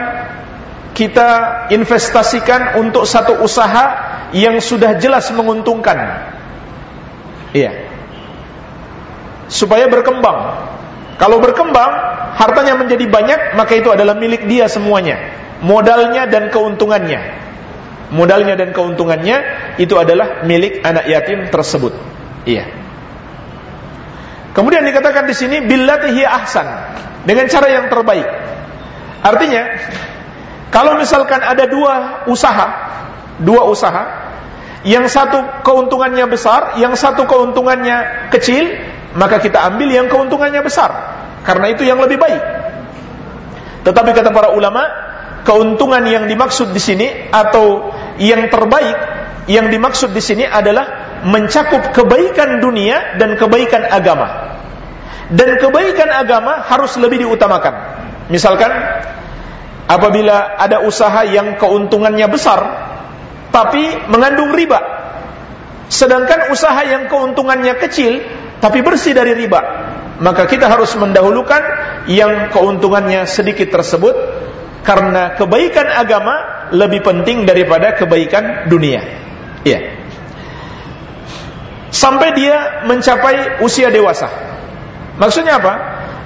kita investasikan untuk satu usaha yang sudah jelas menguntungkan iya. Supaya berkembang. Kalau berkembang hartanya menjadi banyak maka itu adalah milik dia semuanya. Modalnya dan keuntungannya. Modalnya dan keuntungannya itu adalah milik anak yatim tersebut. Iya. Kemudian dikatakan di sini billatihi ahsan. Dengan cara yang terbaik. Artinya kalau misalkan ada dua usaha, dua usaha, yang satu keuntungannya besar, yang satu keuntungannya kecil, maka kita ambil yang keuntungannya besar karena itu yang lebih baik. Tetapi kata para ulama, keuntungan yang dimaksud di sini atau yang terbaik yang dimaksud di sini adalah mencakup kebaikan dunia dan kebaikan agama. Dan kebaikan agama harus lebih diutamakan. Misalkan apabila ada usaha yang keuntungannya besar tapi mengandung riba. Sedangkan usaha yang keuntungannya kecil tapi bersih dari riba, maka kita harus mendahulukan yang keuntungannya sedikit tersebut karena kebaikan agama lebih penting daripada kebaikan dunia. Iya sampai dia mencapai usia dewasa. Maksudnya apa?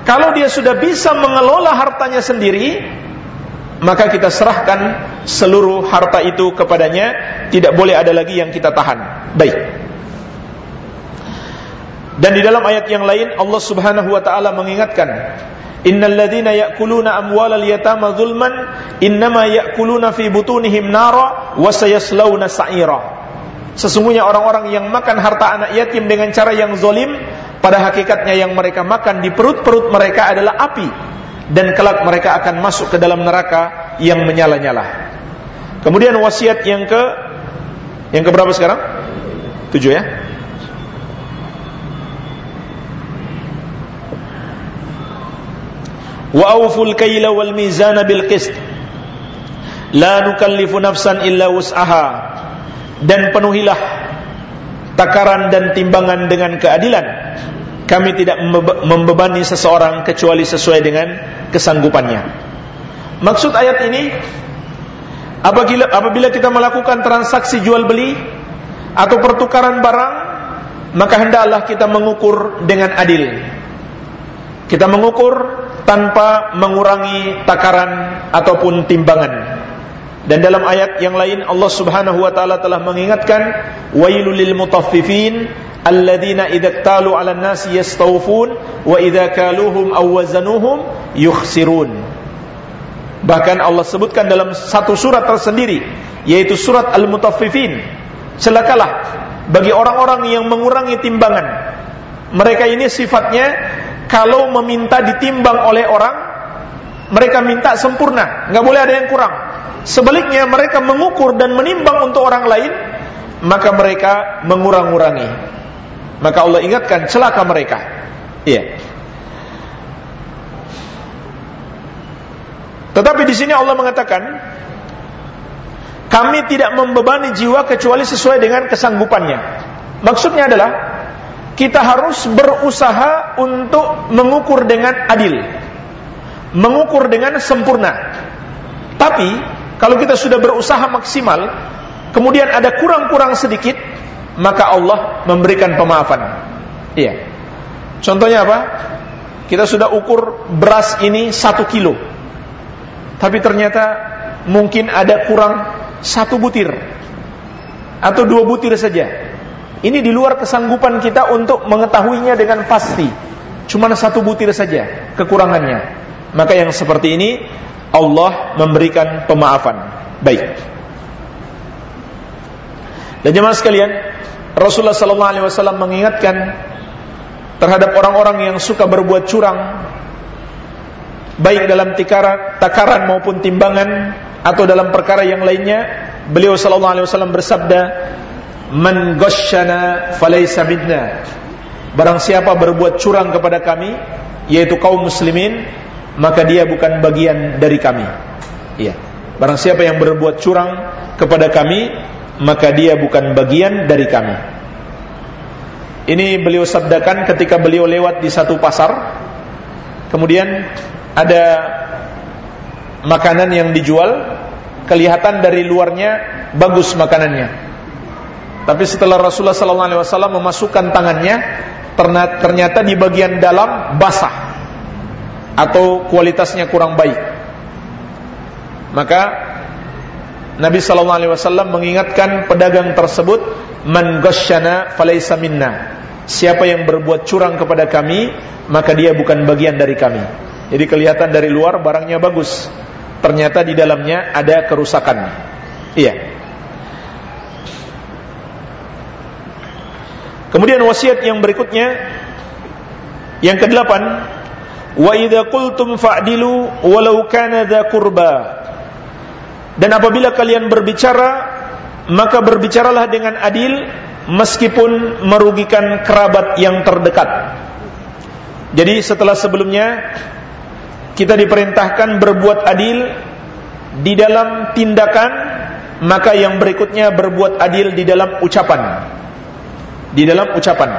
Kalau dia sudah bisa mengelola hartanya sendiri, maka kita serahkan seluruh harta itu kepadanya, tidak boleh ada lagi yang kita tahan. Baik. Dan di dalam ayat yang lain Allah Subhanahu wa taala mengingatkan, Innal ladzina ya'kuluna amwalal yatama zulman innama ya'kuluna fi butunihim nara wa sayaslawna sa'ira. Sesungguhnya orang-orang yang makan harta anak yatim dengan cara yang zolim Pada hakikatnya yang mereka makan di perut-perut mereka adalah api Dan kelak mereka akan masuk ke dalam neraka yang menyala-nyala. Kemudian wasiat yang ke Yang ke berapa sekarang? Tujuh ya? Wa awful kayla wal mizana bil qist. La nukallifu nafsan illa wus'aha. Dan penuhilah takaran dan timbangan dengan keadilan kami tidak membebani seseorang kecuali sesuai dengan kesanggupannya. Maksud ayat ini apabila apabila kita melakukan transaksi jual beli atau pertukaran barang maka hendaklah kita mengukur dengan adil. Kita mengukur tanpa mengurangi takaran ataupun timbangan dan dalam ayat yang lain Allah Subhanahu wa taala telah mengingatkan wailul lil mutaffifin alladzina idza talu 'alan nasi yastawfun wa idza kaluhum aw wazanuhum yukhsirun. Bahkan Allah sebutkan dalam satu surat tersendiri yaitu surat Al-Mutaffifin. Celakalah bagi orang-orang yang mengurangi timbangan. Mereka ini sifatnya kalau meminta ditimbang oleh orang mereka minta sempurna, nggak boleh ada yang kurang. Sebaliknya mereka mengukur dan menimbang untuk orang lain, maka mereka mengurang-urangi. Maka Allah ingatkan celaka mereka. Iya. Tetapi di sini Allah mengatakan, kami tidak membebani jiwa kecuali sesuai dengan kesanggupannya. Maksudnya adalah kita harus berusaha untuk mengukur dengan adil, mengukur dengan sempurna. Tapi kalau kita sudah berusaha maksimal, kemudian ada kurang-kurang sedikit, maka Allah memberikan pemaafan. Iya. Contohnya apa? Kita sudah ukur beras ini satu kilo, tapi ternyata mungkin ada kurang satu butir atau dua butir saja. Ini di luar kesanggupan kita untuk mengetahuinya dengan pasti. Cuma satu butir saja kekurangannya. Maka yang seperti ini Allah memberikan pemaafan. Baik. Dan jemaah sekalian, Rasulullah sallallahu alaihi wasallam mengingatkan terhadap orang-orang yang suka berbuat curang baik dalam tikara, takaran maupun timbangan atau dalam perkara yang lainnya. Beliau sallallahu alaihi wasallam bersabda, "Man ghasyana falaysa minna." Barang siapa berbuat curang kepada kami, yaitu kaum muslimin, maka dia bukan bagian dari kami. Iya. Barang siapa yang berbuat curang kepada kami, maka dia bukan bagian dari kami. Ini beliau sabdakan ketika beliau lewat di satu pasar. Kemudian ada makanan yang dijual, kelihatan dari luarnya bagus makanannya. Tapi setelah Rasulullah SAW memasukkan tangannya, ternyata di bagian dalam basah atau kualitasnya kurang baik. Maka Nabi SAW mengingatkan pedagang tersebut, "Man ghasyana minna." Siapa yang berbuat curang kepada kami Maka dia bukan bagian dari kami. Jadi kelihatan dari luar barangnya bagus. Ternyata di dalamnya ada kerusakan. Iya. Kemudian wasiat yang berikutnya. Yang kedelapan Wa idha qultum fa'dilu Walau kana dha kurba Dan apabila kalian berbicara Maka berbicaralah dengan adil meskipun merugikan kerabat yang terdekat. Jadi setelah sebelumnya kita diperintahkan berbuat adil di dalam tindakan, maka yang berikutnya berbuat adil di dalam ucapan. Di dalam ucapan.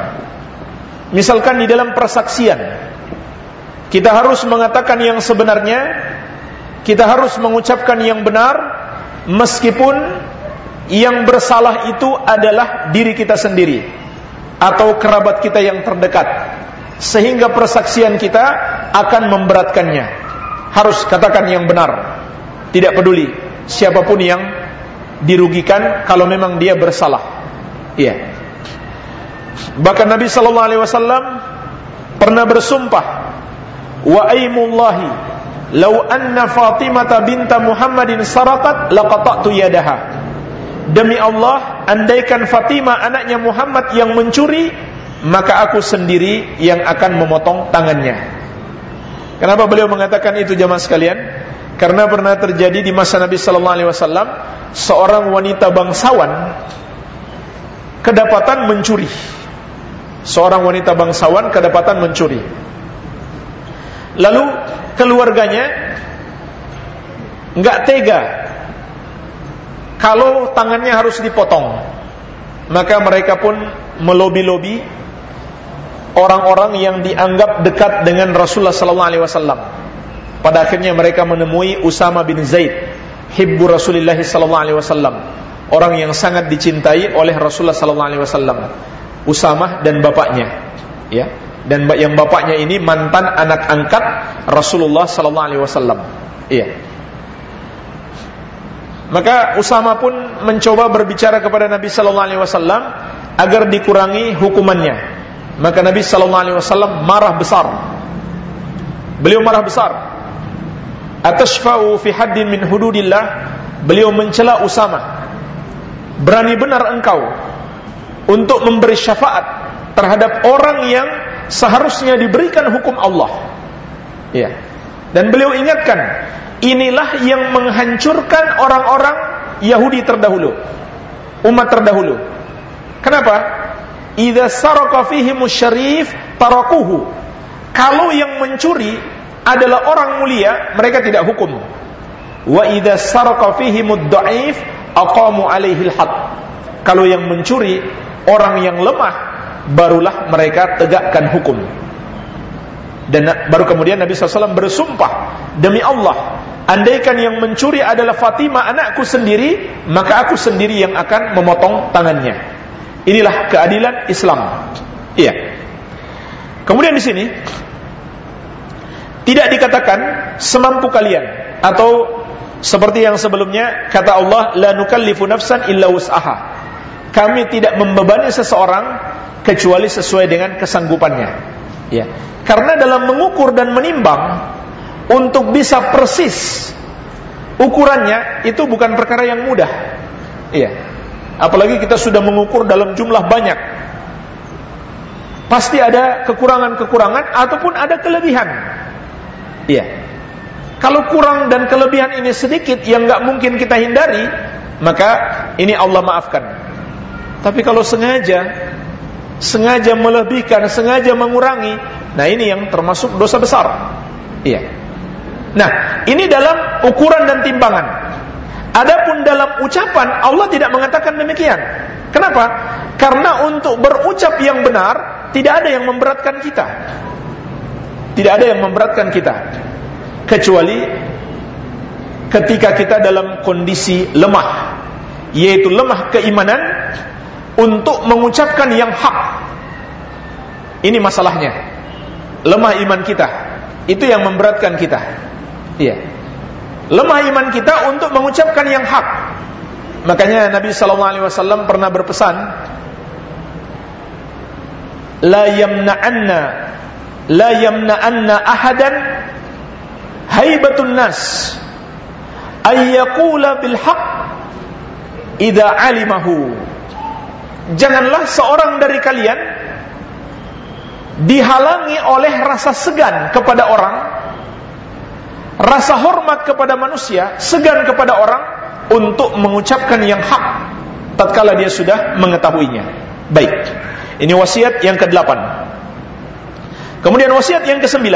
Misalkan di dalam persaksian, kita harus mengatakan yang sebenarnya, kita harus mengucapkan yang benar. Meskipun yang bersalah itu adalah diri kita sendiri atau kerabat kita yang terdekat. Sehingga persaksian kita akan memberatkannya. Harus katakan yang benar. Tidak peduli siapa pun yang dirugikan kalau memang dia bersalah. Iya. Bahkan Nabi sallallahu alaihi wasallam pernah bersumpah wa aimullahi law anna Fatimah binta Muhammadin sarakat laqata'tu yadaha Demi Allah, andaikan Fatimah anaknya Muhammad yang mencuri, maka aku sendiri yang akan memotong tangannya. Kenapa beliau mengatakan itu jamaah sekalian? Karena pernah terjadi di masa Nabi sallallahu alaihi wasallam seorang wanita bangsawan kedapatan mencuri. Seorang wanita bangsawan kedapatan mencuri. Lalu keluarganya enggak tega. Kalau tangannya harus dipotong maka mereka pun melobi-lobi orang-orang yang dianggap dekat dengan Rasulullah sallallahu alaihi wasallam. Pada akhirnya mereka menemui Usama bin Zaid hibbu Rasulullah sallallahu alaihi wasallam orang yang sangat dicintai oleh Rasulullah sallallahu alaihi wasallam Usama dan bapaknya ya dan yang bapaknya ini mantan anak angkat Rasulullah sallallahu alaihi wasallam iya maka Usama pun mencoba berbicara kepada Nabi sallallahu alaihi wasallam agar dikurangi hukumannya. Maka Nabi sallallahu alaihi wasallam marah besar. Beliau marah besar. Atashfa'u fi haddin min hududillah? Beliau mencela Usama. Berani benar engkau untuk memberi syafaat terhadap orang yang seharusnya diberikan hukum Allah. Ya. Dan beliau ingatkan inilah yang menghancurkan orang-orang Yahudi terdahulu. Umat terdahulu. Kenapa? Idza saraka syarif tarakuhu. Kalau yang mencuri adalah orang mulia mereka tidak hukum. Wa idza saraka fihim dhaif aqamu alaihi kalau yang mencuri orang yang lemah barulah mereka tegakkan hukum. Dan baru kemudian Nabi SAW bersumpah demi Allah andaikan yang mencuri adalah Fatimah anakku sendiri maka aku sendiri yang akan memotong tangannya. Inilah keadilan Islam. Iya. Kemudian di sini tidak dikatakan semampu kalian atau seperti yang sebelumnya kata Allah la nukallifu nafsan illa wus'aha. Kami tidak membebani seseorang kecuali sesuai dengan kesanggupannya ya karena dalam mengukur dan menimbang untuk bisa persis ukurannya itu bukan perkara yang mudah. Iya. Apalagi kita sudah mengukur dalam jumlah banyak. Pasti ada kekurangan-kekurangan ataupun ada kelebihan. Iya. Kalau kurang dan kelebihan ini sedikit yang nggak mungkin kita hindari, maka ini Allah maafkan. Tapi kalau sengaja, sengaja melebihkan, sengaja mengurangi, nah ini yang termasuk dosa besar. Iya. Nah, ini dalam ukuran dan timbangan. Adapun dalam ucapan Allah tidak mengatakan demikian. Kenapa? Karena untuk berucap yang benar tidak ada yang memberatkan kita. Tidak ada yang memberatkan kita kecuali ketika kita dalam kondisi lemah, yaitu lemah keimanan untuk mengucapkan yang hak. Ini masalahnya. Lemah iman kita. Itu yang memberatkan kita. Iya. Lemah iman kita untuk mengucapkan yang hak. Makanya Nabi sallallahu alaihi wasallam pernah berpesan, "La yamna'anna la yamna'anna ahadan haibatun nas ay yaqula bil haqq idza alimahu." Janganlah seorang dari kalian dihalangi oleh rasa segan kepada orang rasa hormat kepada manusia, segan kepada orang untuk mengucapkan yang hak tatkala dia sudah mengetahuinya. Baik. Ini wasiat yang ke-8. Kemudian wasiat yang ke-9,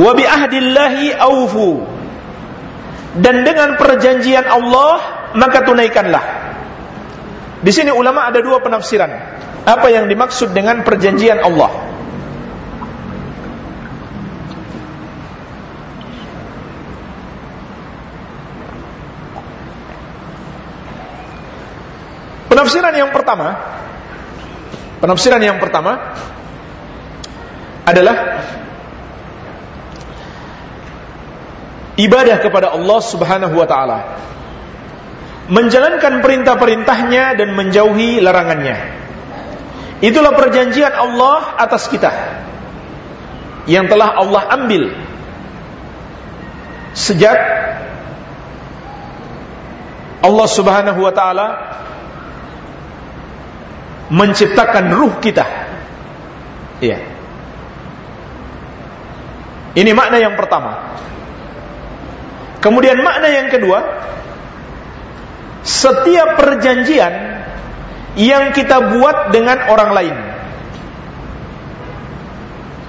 wa bi ahdillahi aufu. Dan dengan perjanjian Allah maka tunaikanlah. Di sini ulama ada dua penafsiran. Apa yang dimaksud dengan perjanjian Allah? Penafsiran yang pertama Penafsiran yang pertama adalah ibadah kepada Allah Subhanahu wa taala. Menjalankan perintah-perintahnya dan menjauhi larangannya. Itulah perjanjian Allah atas kita yang telah Allah ambil sejak Allah Subhanahu wa taala menciptakan ruh kita. Iya. Ini makna yang pertama. Kemudian makna yang kedua, setiap perjanjian yang kita buat dengan orang lain.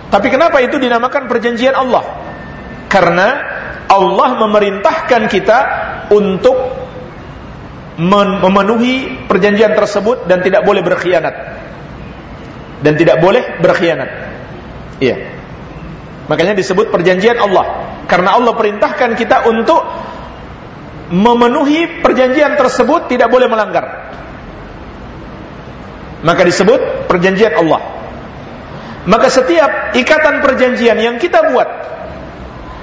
Tapi kenapa itu dinamakan perjanjian Allah? Karena Allah memerintahkan kita untuk memenuhi perjanjian tersebut dan tidak boleh berkhianat. Dan tidak boleh berkhianat. Iya. Makanya disebut perjanjian Allah. Karena Allah perintahkan kita untuk memenuhi perjanjian tersebut tidak boleh melanggar. Maka disebut perjanjian Allah. Maka setiap ikatan perjanjian yang kita buat,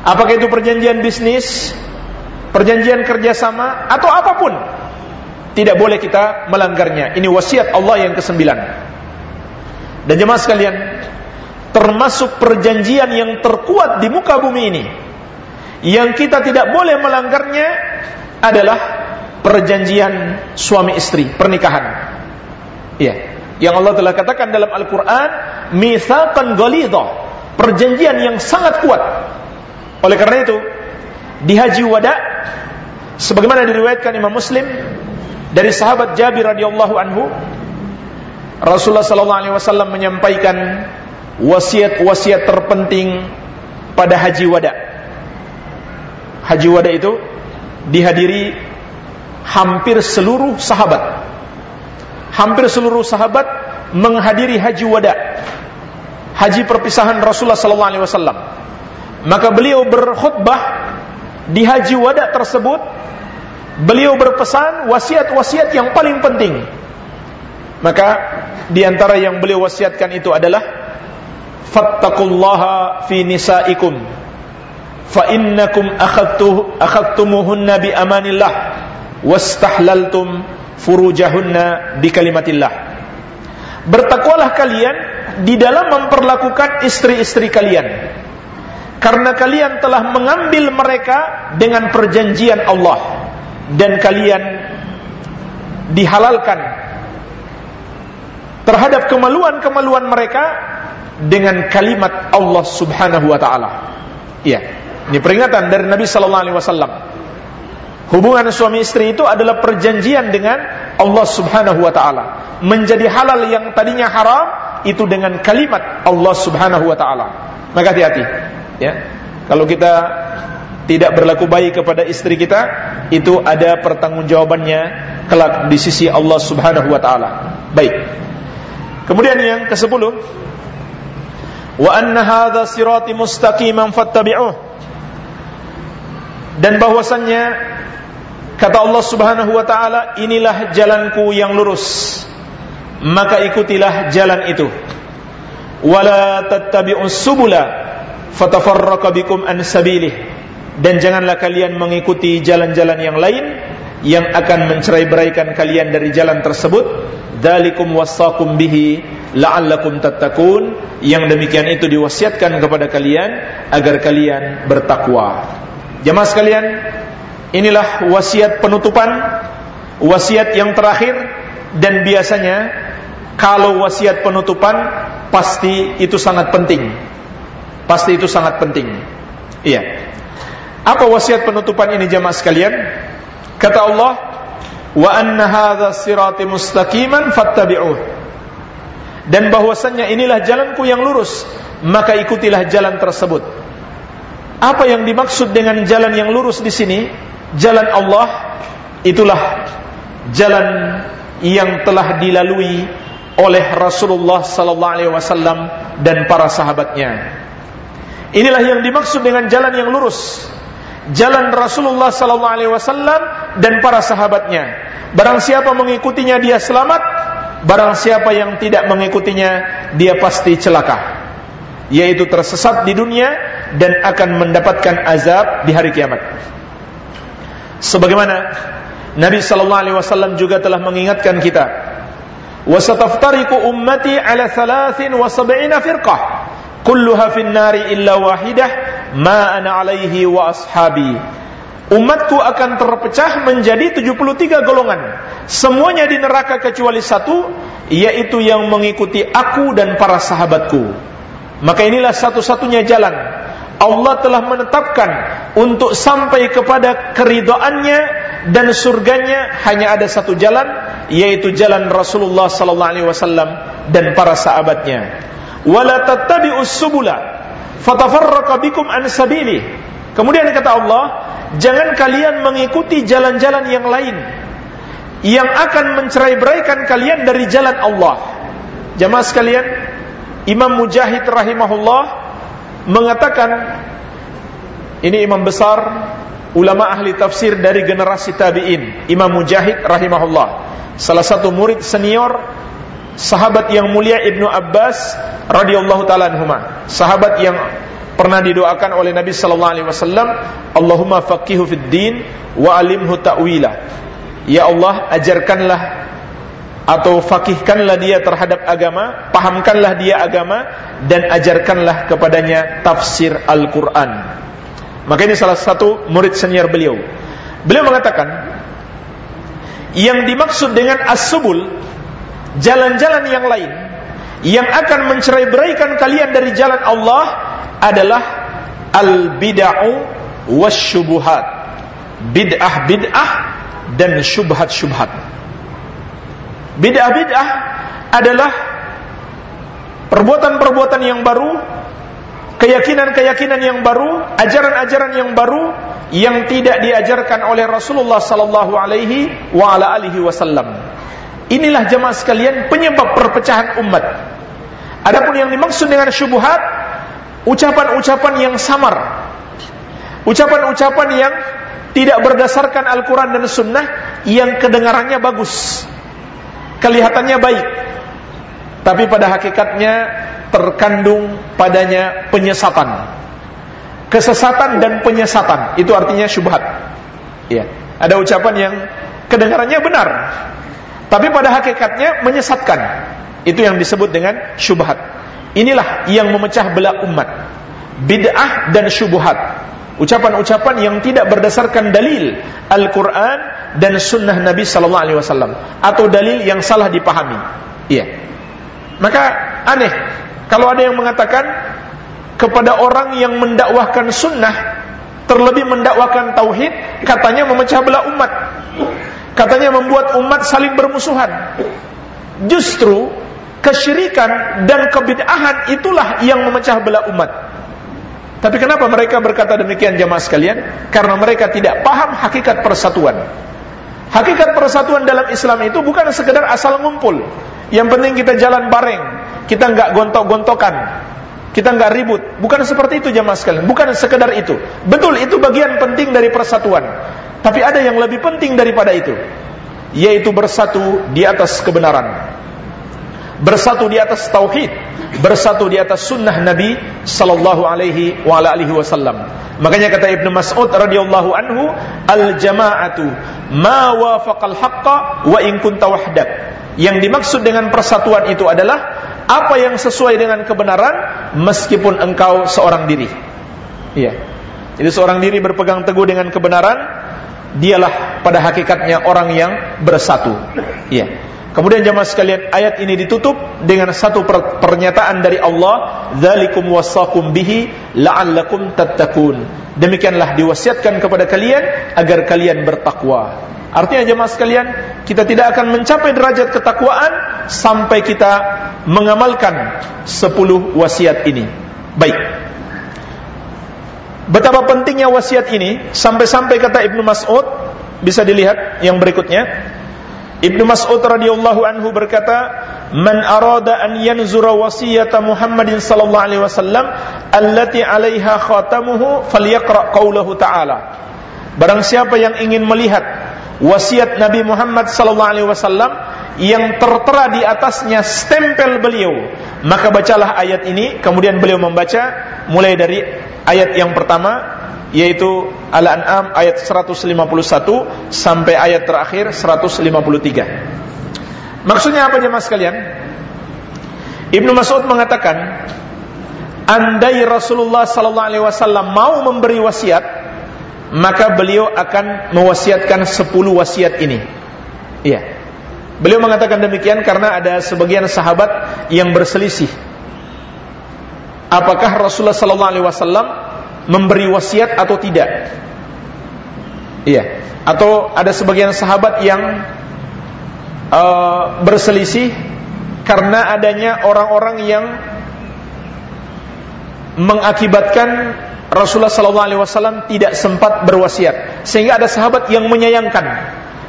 apakah itu perjanjian bisnis, perjanjian kerjasama, atau apa pun, tidak boleh kita melanggarnya. Ini wasiat Allah yang kesembilan. Dan jemaah sekalian, termasuk perjanjian yang terkuat di muka bumi ini, yang kita tidak boleh melanggarnya adalah perjanjian suami istri, pernikahan. Iya. Yang Allah telah katakan dalam Al-Quran, mithaqan ghalidha, perjanjian yang sangat kuat. Oleh karena itu, di Haji Wada, sebagaimana diriwayatkan Imam Muslim, dari sahabat Jabir radhiyallahu anhu Rasulullah sallallahu alaihi wasallam menyampaikan wasiat-wasiat terpenting pada haji wada. Haji wada itu dihadiri hampir seluruh sahabat. Hampir seluruh sahabat menghadiri haji wada. Haji perpisahan Rasulullah sallallahu alaihi wasallam. Maka beliau berkhutbah di haji wada tersebut beliau berpesan wasiat-wasiat yang paling penting. Maka di antara yang beliau wasiatkan itu adalah fattaqullaha fi nisaikum fa innakum akhadtu akhadtumuhunna bi amanillah wastahlaltum furujahunna bi kalimatillah. Bertakwalah kalian di dalam memperlakukan istri-istri kalian karena kalian telah mengambil mereka dengan perjanjian Allah dan kalian dihalalkan terhadap kemaluan-kemaluan mereka dengan kalimat Allah Subhanahu wa taala. Iya. Ini peringatan dari Nabi sallallahu alaihi wasallam. Hubungan suami istri itu adalah perjanjian dengan Allah Subhanahu wa taala. Menjadi halal yang tadinya haram itu dengan kalimat Allah Subhanahu wa taala. Maka hati-hati, ya. Kalau kita tidak berlaku baik kepada istri kita itu ada pertanggungjawabannya kelak di sisi Allah Subhanahu wa taala. Baik. Kemudian yang ke-10 Wa anna hadha sirati mustaqiman fattabi'uh Dan bahwasannya kata Allah Subhanahu wa taala inilah jalanku yang lurus. Maka ikutilah jalan itu. Wala tattabi'us subula fatafarraqa bikum an sabilih. Dan janganlah kalian mengikuti jalan-jalan yang lain yang akan mencerai-beraikan kalian dari jalan tersebut. Dalikum wasaqum bihi la'allakum tattaqun. Yang demikian itu diwasiatkan kepada kalian agar kalian bertakwa jemaah sekalian inilah wasiat penutupan wasiat yang terakhir dan biasanya kalau wasiat penutupan pasti itu sangat penting. Pasti itu sangat penting. Iya. Apa wasiat penutupan ini jemaah sekalian? Kata Allah wa anna hadha sirati mustaqiman fattabi'uh. Dan bahwasannya inilah jalanku yang lurus maka ikutilah jalan tersebut apa yang dimaksud dengan jalan yang lurus di sini? Jalan Allah itulah jalan yang telah dilalui oleh Rasulullah sallallahu alaihi wasallam dan para sahabatnya. Inilah yang dimaksud dengan jalan yang lurus. Jalan Rasulullah sallallahu alaihi wasallam dan para sahabatnya. Barang siapa mengikutinya dia selamat. Barang siapa yang tidak mengikutinya Dia pasti celaka. Yaitu tersesat di dunia Dan akan mendapatkan azab di hari kiamat. Sebagaimana Nabi sallallahu alaihi wasallam juga telah mengingatkan kita Wasataftariku ummati ala thalathin wa sab'ina firqah. Kulluha fin nari illa wahidah Ma ana alaihi wa ashabi. Umatku akan terpecah menjadi 73 golongan. Semuanya di neraka kecuali satu Yaitu yang mengikuti aku dan para sahabatku. Maka inilah satu-satunya jalan Allah telah menetapkan Untuk sampai kepada keridoannya Dan surganya Hanya ada satu jalan Yaitu jalan Rasulullah SAW Dan para sahabatnya. Wala tattabi'us subula Fatafarraqa bikum an Kemudian kata Allah Jangan kalian mengikuti jalan-jalan yang lain Yang akan mencerai-beraikan kalian dari jalan Allah. Jamaah sekalian Imam Mujahid rahimahullah Mengatakan Ini imam besar Ulama ahli tafsir dari generasi tabi'in Imam Mujahid rahimahullah Salah satu murid senior Sahabat yang mulia Ibnu Abbas radhiyallahu taala anhuma. Sahabat yang pernah didoakan oleh Nabi sallallahu alaihi wasallam, Allahumma faqihu fid din wa alimhu ta'wila. Ya Allah, ajarkanlah atau fakihkanlah dia terhadap agama, pahamkanlah dia agama dan ajarkanlah kepadanya tafsir Al-Qur'an. Maka ini salah satu murid senior beliau. Beliau mengatakan yang dimaksud dengan as-subul jalan-jalan yang lain yang akan mencerai-beraikan kalian dari jalan Allah adalah al-bid'ah wasyubuhat. Bid'ah bid'ah dan syubhat syubhat. Bid'ah bid'ah adalah perbuatan-perbuatan yang baru, keyakinan-keyakinan yang baru, ajaran-ajaran yang baru yang tidak diajarkan oleh Rasulullah sallallahu alaihi wa ala alihi wasallam. Inilah jemaah sekalian penyebab perpecahan umat. Adapun yang dimaksud dengan syubhat ucapan-ucapan yang samar. Ucapan-ucapan yang tidak berdasarkan Al-Quran dan Sunnah yang kedengarannya bagus. Kelihatannya baik. Tapi pada hakikatnya terkandung padanya penyesatan. Kesesatan dan penyesatan. Itu artinya syubhat. Ya. Ada ucapan yang kedengarannya benar. Tapi pada hakikatnya menyesatkan. Itu yang disebut dengan syubhat. Inilah yang memecah belah umat. Bid'ah dan syubhat. Ucapan-ucapan yang tidak berdasarkan dalil Al-Quran dan Sunnah Nabi Sallallahu Alaihi Wasallam atau dalil yang salah dipahami. Iya. Maka aneh kalau ada yang mengatakan kepada orang yang mendakwahkan Sunnah terlebih mendakwahkan Tauhid katanya memecah belah umat. Katanya membuat umat saling bermusuhan. Justru kesyirikan dan kebid'ahan itulah yang memecah belah umat. Tapi kenapa mereka berkata demikian jamaah sekalian? Karena mereka tidak paham hakikat persatuan. Hakikat persatuan dalam Islam itu bukan sekedar asal ngumpul. Yang penting kita jalan bareng, kita nggak gontok-gontokan, kita nggak ribut. Bukan seperti itu jamaah sekalian. Bukan sekedar itu. Betul itu bagian penting dari persatuan. Tapi ada yang lebih penting daripada itu, yaitu bersatu di atas kebenaran bersatu di atas tauhid, bersatu di atas sunnah Nabi sallallahu alaihi wa alihi wasallam. Makanya kata Ibnu Mas'ud radhiyallahu anhu, al jama'atu ma wafaqal haqqa wa in kunta wahdak. Yang dimaksud dengan persatuan itu adalah apa yang sesuai dengan kebenaran meskipun engkau seorang diri. Iya. Jadi seorang diri berpegang teguh dengan kebenaran, dialah pada hakikatnya orang yang bersatu. Iya. Kemudian jemaah sekalian, ayat ini ditutup dengan satu pernyataan dari Allah, "Dzalikum wasaqum bihi la'allakum tattaqun." Demikianlah diwasiatkan kepada kalian agar kalian bertakwa. Artinya jemaah sekalian, kita tidak akan mencapai derajat ketakwaan sampai kita mengamalkan 10 wasiat ini. Baik. Betapa pentingnya wasiat ini sampai-sampai kata Ibnu Mas'ud bisa dilihat yang berikutnya Ibnu Mas'ud radhiyallahu anhu berkata, "Man arada an yanzura Muhammadin sallallahu alaihi wasallam allati 'alaiha khatamuhu falyaqra qaulahu ta'ala." Barang siapa yang ingin melihat wasiat Nabi Muhammad sallallahu alaihi wasallam yang tertera di atasnya stempel beliau, maka bacalah ayat ini, kemudian beliau membaca mulai dari ayat yang pertama yaitu Al-An'am ayat 151 sampai ayat terakhir 153. Maksudnya apa jemaah sekalian? Ibnu Mas'ud mengatakan, andai Rasulullah sallallahu alaihi wasallam mau memberi wasiat, maka beliau akan mewasiatkan 10 wasiat ini. Iya. Beliau mengatakan demikian karena ada sebagian sahabat yang berselisih. Apakah Rasulullah sallallahu alaihi wasallam memberi wasiat atau tidak. Iya. Atau ada sebagian sahabat yang uh, berselisih karena adanya orang-orang yang mengakibatkan Rasulullah sallallahu alaihi wasallam tidak sempat berwasiat sehingga ada sahabat yang menyayangkan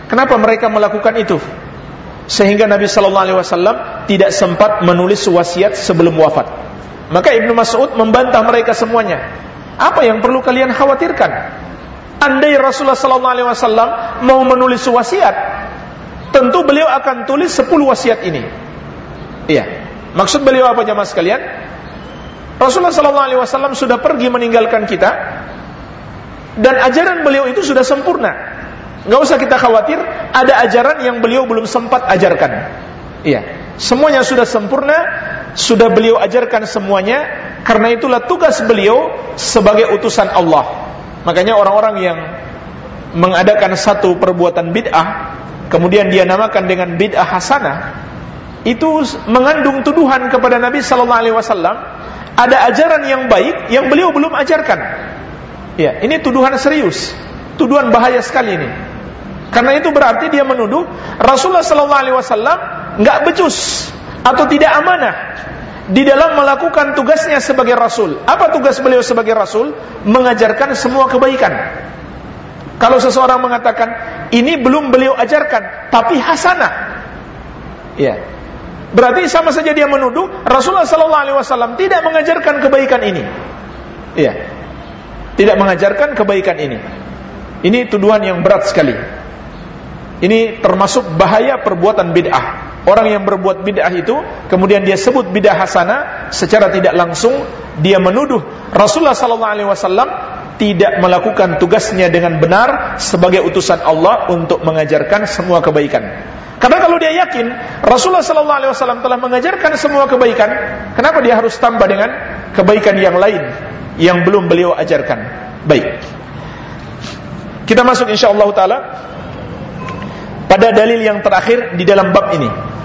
kenapa mereka melakukan itu sehingga Nabi sallallahu alaihi wasallam tidak sempat menulis wasiat sebelum wafat maka Ibnu Mas'ud membantah mereka semuanya apa yang perlu kalian khawatirkan? Andai Rasulullah wasallam mau menulis wasiat, tentu beliau akan tulis 10 wasiat ini. Iya. Maksud beliau apa jemaah sekalian? Rasulullah wasallam sudah pergi meninggalkan kita dan ajaran beliau itu sudah sempurna. Enggak usah kita khawatir ada ajaran yang beliau belum sempat ajarkan. Iya. Semuanya sudah sempurna, sudah beliau ajarkan semuanya, karena itulah tugas beliau sebagai utusan Allah. Makanya orang-orang yang mengadakan satu perbuatan bid'ah, kemudian dia namakan dengan bid'ah hasanah, itu mengandung tuduhan kepada Nabi sallallahu alaihi wasallam ada ajaran yang baik yang beliau belum ajarkan. Ya, ini tuduhan serius. Tuduhan bahaya sekali ini. Karena itu berarti dia menuduh Rasulullah sallallahu alaihi wasallam nggak becus atau tidak amanah di dalam melakukan tugasnya sebagai rasul. Apa tugas beliau sebagai rasul? Mengajarkan semua kebaikan. Kalau seseorang mengatakan ini belum beliau ajarkan, tapi hasanah. Ya. Berarti sama saja dia menuduh Rasulullah sallallahu alaihi wasallam tidak mengajarkan kebaikan ini. Iya. Tidak mengajarkan kebaikan ini. Ini tuduhan yang berat sekali. Ini termasuk bahaya perbuatan bid'ah. Orang yang berbuat bid'ah itu kemudian dia sebut bid'ah hasanah secara tidak langsung dia menuduh Rasulullah sallallahu alaihi wasallam tidak melakukan tugasnya dengan benar sebagai utusan Allah untuk mengajarkan semua kebaikan. Karena kalau dia yakin Rasulullah sallallahu alaihi wasallam telah mengajarkan semua kebaikan, kenapa dia harus tambah dengan kebaikan yang lain yang belum beliau ajarkan? Baik. Kita masuk insyaallah taala pada dalil yang terakhir di dalam bab ini.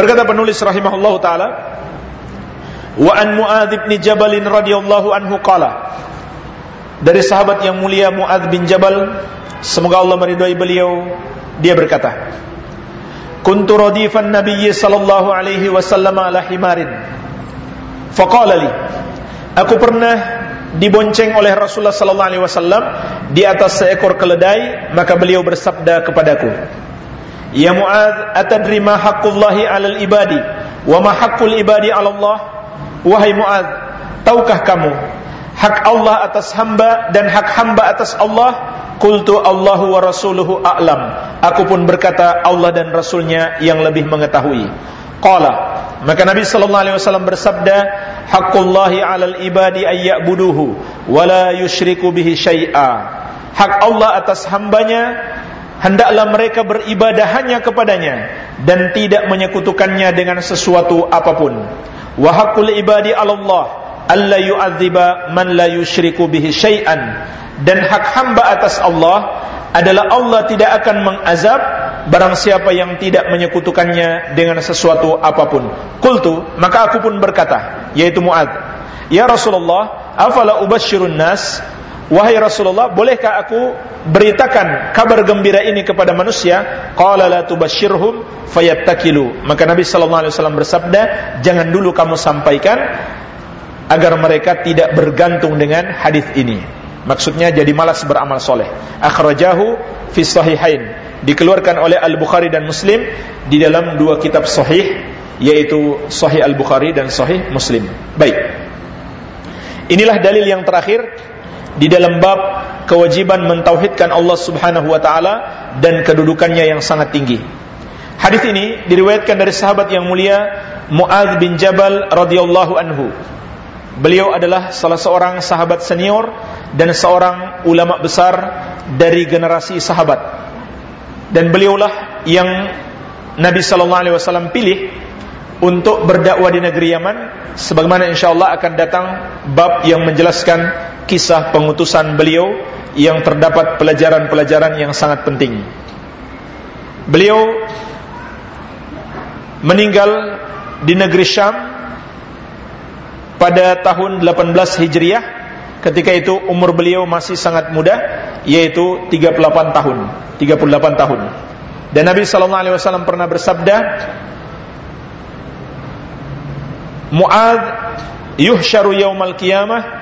Berkata penulis rahimahullah taala, "Wa an Muadz bin Jabal radhiyallahu anhu qala" Dari sahabat yang mulia Muadz bin Jabal, semoga Allah meridhai beliau, dia berkata kuntu radifan nabiyyi sallallahu alaihi wasallam ala himarin. Faqala li aku pernah dibonceng oleh Rasulullah sallallahu alaihi wasallam di atas seekor keledai maka beliau bersabda kepadaku ya muad atadri ma haqqullahi 'alal ibadi wa ma haqqul ibadi 'ala Allah wahai muad tahukah kamu hak Allah atas hamba dan hak hamba atas Allah? Qultu Allahu wa rasuluhu a'lam. Aku pun berkata Allah dan Rasulnya yang lebih mengetahui. Qala Maka Nabi sallallahu alaihi wasallam bersabda Haqqullahi 'alal ibadi ay ya'buduhu wa la bihi syai'a. Hak Allah atas hambanya hendaklah mereka beribadah hanya kepadanya dan tidak menyekutukannya dengan sesuatu apa pun. Wa haqqul ibadi Allah alla yu'adziba man la yusyriku bihi syai'an dan hak hamba atas Allah adalah Allah tidak akan mengazab barang siapa yang tidak menyekutukannya dengan sesuatu apa pun. Qultu, maka aku pun berkata, yaitu Muad, "Ya Rasulullah, afala ubashshirun nas?" Wahai Rasulullah, bolehkah aku beritakan kabar gembira ini kepada manusia? Qala la tubashshirhum fayattakilu. Maka Nabi sallallahu alaihi wasallam bersabda, jangan dulu kamu sampaikan agar mereka tidak bergantung dengan hadis ini. Maksudnya jadi malas beramal soleh. Akhrajahu fi sahihain. Dikeluarkan oleh Al-Bukhari dan Muslim di dalam dua kitab sahih yaitu Sahih Al-Bukhari dan Sahih Muslim. Baik. Inilah dalil yang terakhir di dalam bab kewajiban mentauhidkan Allah Subhanahu wa taala dan kedudukannya yang sangat tinggi. Hadis ini diriwayatkan dari sahabat yang mulia Muadz bin Jabal radhiyallahu anhu Beliau adalah salah seorang sahabat senior dan seorang ulama besar dari generasi sahabat. Dan beliaulah yang Nabi sallallahu alaihi wasallam pilih untuk berdakwah di negeri Yaman sebagaimana insyaallah akan datang bab yang menjelaskan kisah pengutusan beliau yang terdapat pelajaran-pelajaran yang sangat penting. Beliau meninggal di negeri Syam pada tahun 18 Hijriah ketika itu umur beliau masih sangat muda yaitu 38 tahun 38 tahun dan Nabi sallallahu alaihi wasallam pernah bersabda Muad yuhsyaru yaumal qiyamah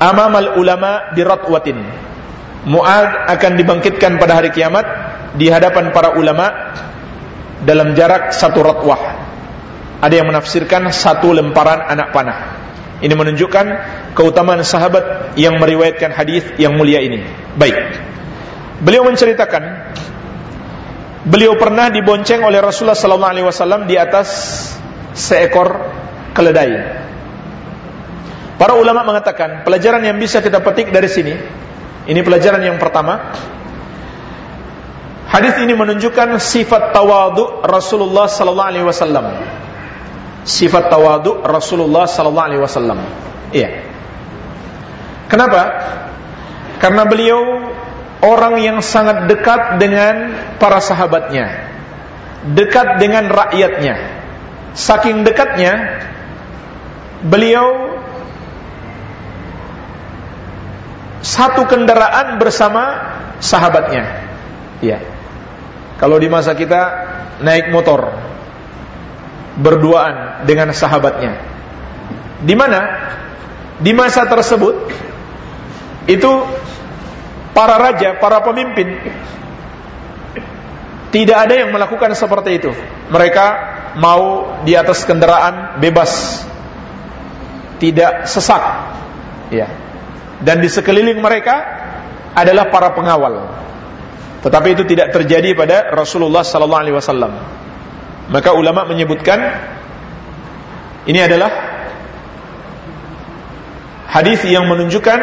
amamal ulama biratwatin Muad akan dibangkitkan pada hari kiamat di hadapan para ulama dalam jarak satu ratwah ada yang menafsirkan satu lemparan anak panah. Ini menunjukkan keutamaan sahabat yang meriwayatkan hadis yang mulia ini. Baik. Beliau menceritakan beliau pernah dibonceng oleh Rasulullah sallallahu alaihi wasallam di atas seekor keledai. Para ulama mengatakan pelajaran yang bisa kita petik dari sini ini pelajaran yang pertama Hadis ini menunjukkan sifat tawadu Rasulullah sallallahu alaihi wasallam sifat tawadu Rasulullah sallallahu alaihi wasallam. Iya. Kenapa? Karena beliau orang yang sangat dekat dengan para sahabatnya. Dekat dengan rakyatnya. Saking dekatnya beliau satu kendaraan bersama sahabatnya. Iya. Kalau di masa kita naik motor, berduaan dengan sahabatnya. Di mana? Di masa tersebut itu para raja, para pemimpin tidak ada yang melakukan seperti itu. Mereka mau di atas kendaraan bebas, tidak sesak, ya. Dan di sekeliling mereka adalah para pengawal. Tetapi itu tidak terjadi pada Rasulullah sallallahu alaihi wasallam. Maka ulama menyebutkan ini adalah hadis yang menunjukkan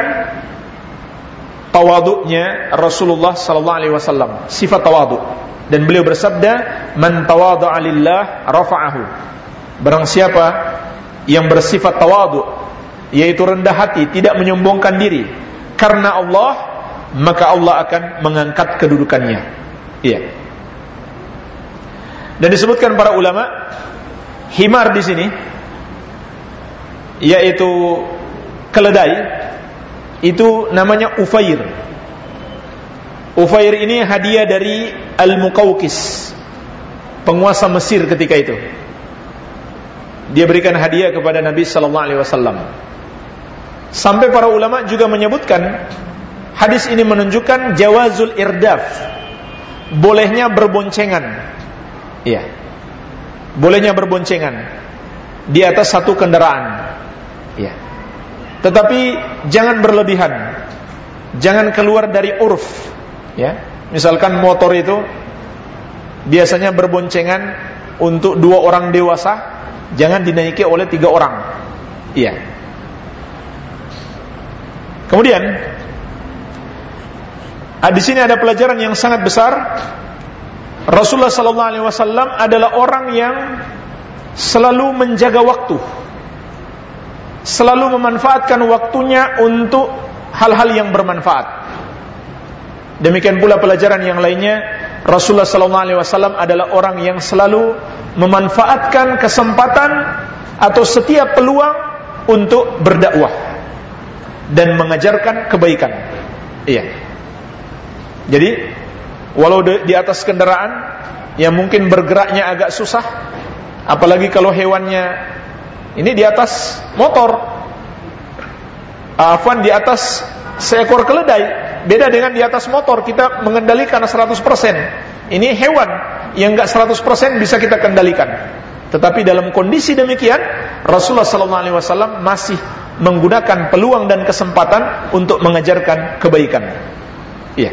tawaduknya Rasulullah sallallahu alaihi wasallam, sifat tawaduk. Dan beliau bersabda, "Man tawadha'a lillah rafa'ahu." Barang siapa yang bersifat tawaduk, yaitu rendah hati, tidak menyombongkan diri karena Allah, maka Allah akan mengangkat kedudukannya. Iya. Dan disebutkan para ulama himar di sini yaitu keledai itu namanya ufair. Ufair ini hadiah dari Al-Muqawqis penguasa Mesir ketika itu dia berikan hadiah kepada Nabi sallallahu alaihi wasallam sampai para ulama juga menyebutkan hadis ini menunjukkan jawazul irdaf. Bolehnya berboncengan. Iya. Bolehnya berboncengan di atas satu kendaraan. Iya. Tetapi jangan berlebihan. Jangan keluar dari urf. Ya. Misalkan motor itu biasanya berboncengan untuk dua orang dewasa jangan dinaiki oleh tiga orang. Iya kemudian ah, di sini ada pelajaran yang sangat besar. Rasulullah sallallahu alaihi wasallam adalah orang yang selalu menjaga waktu. Selalu memanfaatkan waktunya untuk hal-hal yang bermanfaat. Demikian pula pelajaran yang lainnya Rasulullah sallallahu alaihi wasallam adalah orang yang selalu memanfaatkan kesempatan atau setiap peluang untuk berdakwah dan mengajarkan kebaikan. Iya. Jadi walau di atas kendaraan yang mungkin bergeraknya agak susah, apalagi kalau hewannya ini di atas motor, afwan di atas seekor keledai, Beda dengan di atas motor kita mengendalikan 100%. Ini hewan yang enggak 100% bisa kita kendalikan. Tetapi dalam kondisi demikian, Rasulullah wasallam masih menggunakan peluang dan kesempatan untuk mengajarkan kebaikan. Iya.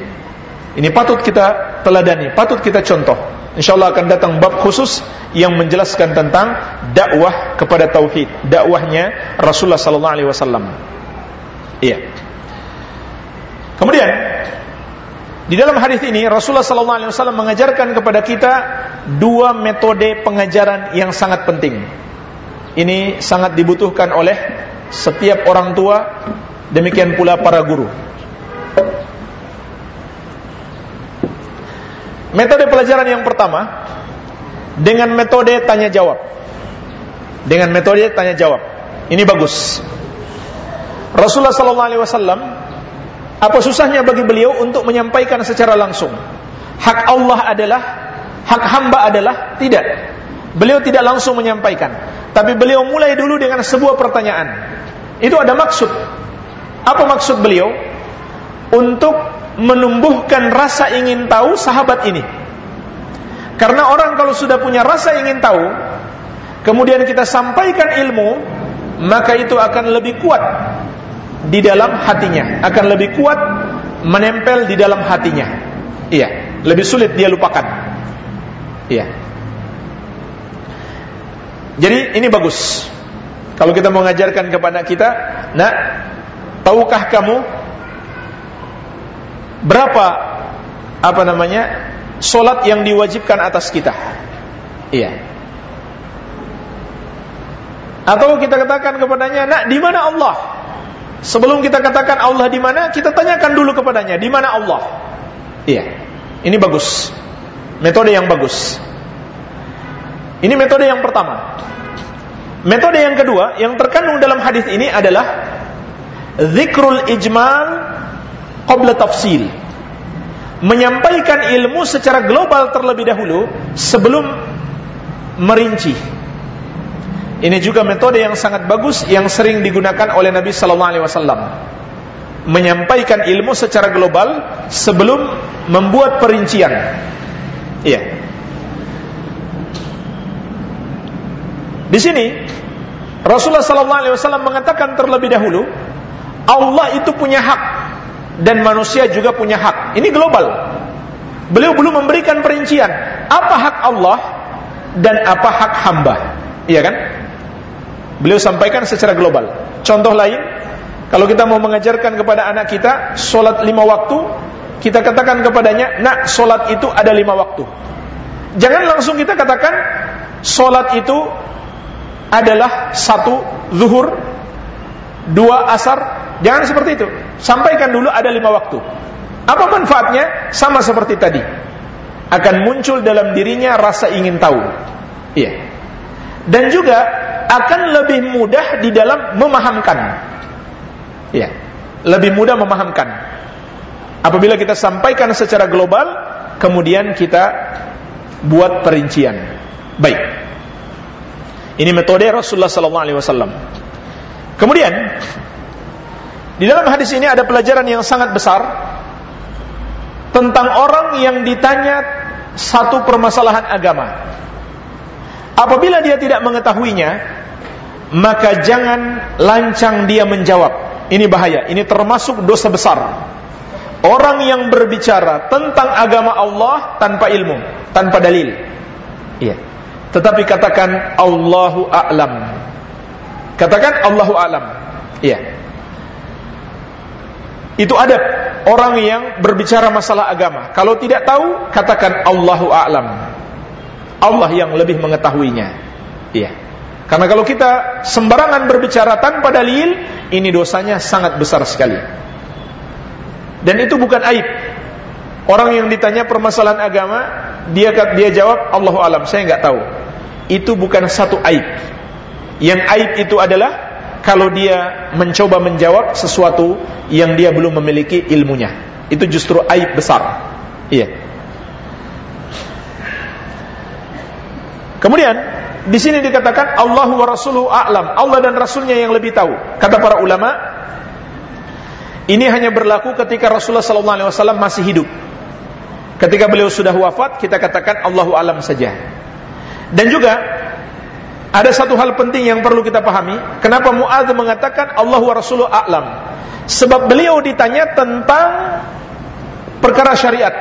Ini patut kita teladani, patut kita contoh. Insyaallah akan datang bab khusus yang menjelaskan tentang dakwah kepada tauhid, dakwahnya Rasulullah sallallahu alaihi wasallam. Iya. Kemudian di dalam hadis ini Rasulullah sallallahu alaihi wasallam mengajarkan kepada kita dua metode pengajaran yang sangat penting. Ini sangat dibutuhkan oleh setiap orang tua, demikian pula para guru. Metode pelajaran yang pertama dengan metode tanya jawab. Dengan metode tanya jawab. Ini bagus. Rasulullah sallallahu alaihi wasallam apa susahnya bagi beliau untuk menyampaikan secara langsung? Hak Allah adalah hak hamba adalah tidak. Beliau tidak langsung menyampaikan, tapi beliau mulai dulu dengan sebuah pertanyaan. Itu ada maksud. Apa maksud beliau? Untuk menumbuhkan rasa ingin tahu sahabat ini. Karena orang kalau sudah punya rasa ingin tahu, kemudian kita sampaikan ilmu, maka itu akan lebih kuat di dalam hatinya akan lebih kuat menempel di dalam hatinya iya lebih sulit dia lupakan iya jadi ini bagus kalau kita mengajarkan kepada kita nak tahukah kamu berapa apa namanya solat yang diwajibkan atas kita iya atau kita katakan kepadanya nak di mana Allah Sebelum kita katakan Allah di mana, kita tanyakan dulu kepadanya, di mana Allah? Iya. Ini bagus. Metode yang bagus. Ini metode yang pertama. Metode yang kedua yang terkandung dalam hadis ini adalah zikrul ijmal qabla tafsil. Menyampaikan ilmu secara global terlebih dahulu sebelum merinci ini juga metode yang sangat bagus yang sering digunakan oleh Nabi sallallahu alaihi wasallam. Menyampaikan ilmu secara global sebelum membuat perincian. Iya. Di sini Rasulullah wasallam mengatakan terlebih dahulu Allah itu punya hak dan manusia juga punya hak. Ini global. Beliau belum memberikan perincian apa hak Allah dan apa hak hamba. Iya kan? Beliau sampaikan secara global. Contoh lain, kalau kita mau mengajarkan kepada anak kita solat lima waktu, kita katakan kepadanya, nak solat itu ada lima waktu. Jangan langsung kita katakan solat itu adalah satu zuhur, dua asar. Jangan seperti itu. Sampaikan dulu ada lima waktu. Apa manfaatnya? Sama seperti tadi. Akan muncul dalam dirinya rasa ingin tahu. Iya. Dan juga akan lebih mudah di dalam memahamkan. Ya, lebih mudah memahamkan. Apabila kita sampaikan secara global, kemudian kita buat perincian. Baik. Ini metode Rasulullah sallallahu alaihi wasallam. Kemudian di dalam hadis ini ada pelajaran yang sangat besar tentang orang yang ditanya satu permasalahan agama. Apabila dia tidak mengetahuinya, maka jangan lancang dia menjawab. Ini bahaya, ini termasuk dosa besar. Orang yang berbicara tentang agama Allah tanpa ilmu, tanpa dalil. Iya. Tetapi katakan Allahu a'lam. Katakan Allahu a'lam. Iya. Itu adab orang yang berbicara masalah agama. Kalau tidak tahu, katakan Allahu a'lam. Allah yang lebih mengetahuinya. Iya. Karena kalau kita sembarangan berbicara tanpa dalil, ini dosanya sangat besar sekali. Dan itu bukan aib. Orang yang ditanya permasalahan agama, dia dia jawab Allahu alam, saya nggak tahu. Itu bukan satu aib. Yang aib itu adalah kalau dia mencoba menjawab sesuatu yang dia belum memiliki ilmunya. Itu justru aib besar. Iya. Kemudian di sini dikatakan Allahu wa rasuluhu a'lam. Allah dan rasulnya yang lebih tahu. Kata para ulama, ini hanya berlaku ketika Rasulullah wasallam masih hidup. Ketika beliau sudah wafat, kita katakan Allahu alam saja. Dan juga ada satu hal penting yang perlu kita pahami. Kenapa Mu'adz mengatakan Allah wa Rasuluh a'lam? Sebab beliau ditanya tentang perkara syariat.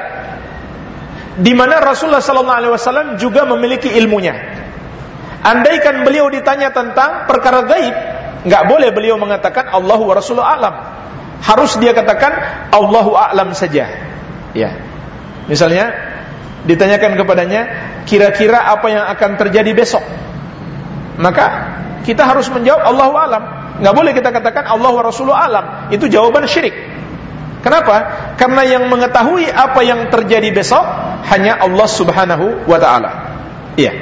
Di mana Rasulullah sallallahu alaihi wasallam juga memiliki ilmunya. Andaikan beliau ditanya tentang perkara gaib, nggak boleh beliau mengatakan Allah wa Rasuluh a'lam. Harus dia katakan Allahu a'lam saja. Ya. Misalnya ditanyakan kepadanya, kira-kira apa yang akan terjadi besok? maka kita harus menjawab Allahu alam. Nggak boleh kita katakan Allah wa Rasulullah alam. Itu jawaban syirik. Kenapa? Karena yang mengetahui apa yang terjadi besok hanya Allah Subhanahu wa taala. Iya.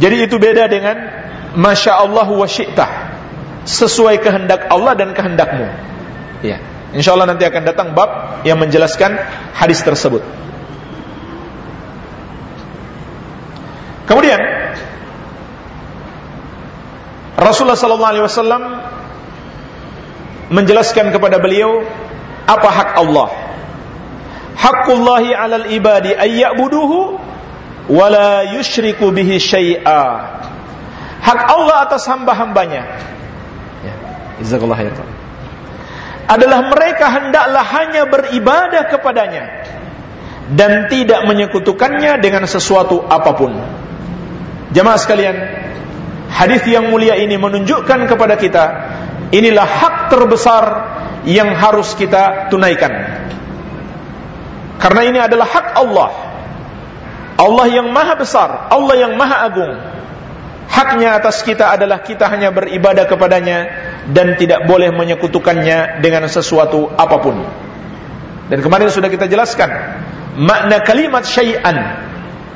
Jadi itu beda dengan Masya Allah wa syi'tah Sesuai kehendak Allah dan kehendakmu Iya Insya Allah nanti akan datang bab yang menjelaskan hadis tersebut Kemudian Rasulullah sallallahu alaihi wasallam menjelaskan kepada beliau apa hak Allah. Haqqullahi 'alal ibadi ay ya'buduhu wa la yusyriku bihi syai'a. Hak Allah atas hamba-hambanya. Ya. Adalah mereka hendaklah hanya beribadah kepadanya dan tidak menyekutukannya dengan sesuatu apa pun. Jemaah sekalian, hadis yang mulia ini menunjukkan kepada kita inilah hak terbesar yang harus kita tunaikan. Karena ini adalah hak Allah. Allah yang maha besar, Allah yang maha agung. Haknya atas kita adalah kita hanya beribadah kepadanya dan tidak boleh menyekutukannya dengan sesuatu apa pun. Dan kemarin sudah kita jelaskan makna kalimat syai'an.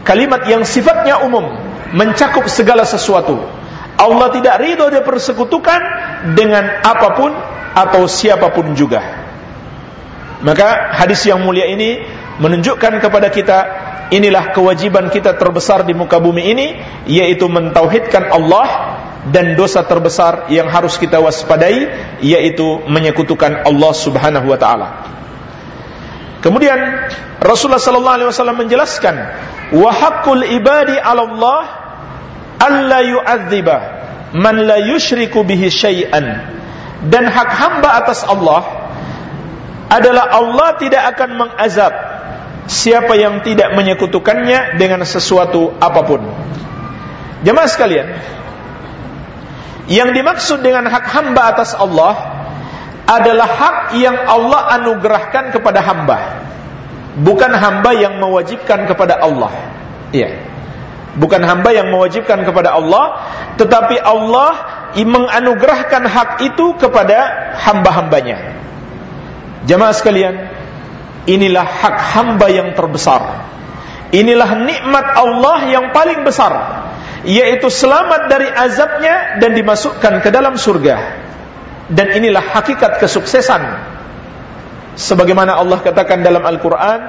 Kalimat yang sifatnya umum mencakup segala sesuatu. Allah tidak ridho dipersekutukan dengan apa pun atau siapa pun juga. Maka hadis yang mulia ini menunjukkan kepada kita inilah kewajiban kita terbesar di muka bumi ini yaitu mentauhidkan Allah dan dosa terbesar yang harus kita waspadai yaitu menyekutukan Allah Subhanahu wa taala. Kemudian Rasulullah sallallahu alaihi wasallam menjelaskan wa haqqul ibadi 'ala Allah alla yu'adziba man la yusyriku bihi syai'an dan hak hamba atas Allah adalah Allah tidak akan mengazab siapa yang tidak menyekutukannya dengan sesuatu apa pun. Jemaah sekalian, yang dimaksud dengan hak hamba atas Allah adalah hak yang Allah anugerahkan kepada hamba. Bukan hamba yang mewajibkan kepada Allah. Iya bukan hamba yang mewajibkan kepada Allah tetapi Allah menganugerahkan hak itu kepada hamba-hambanya jamaah sekalian inilah hak hamba yang terbesar inilah nikmat Allah yang paling besar yaitu selamat dari azabnya dan dimasukkan ke dalam surga dan inilah hakikat kesuksesan. Sebagaimana Allah katakan dalam Al-Qur'an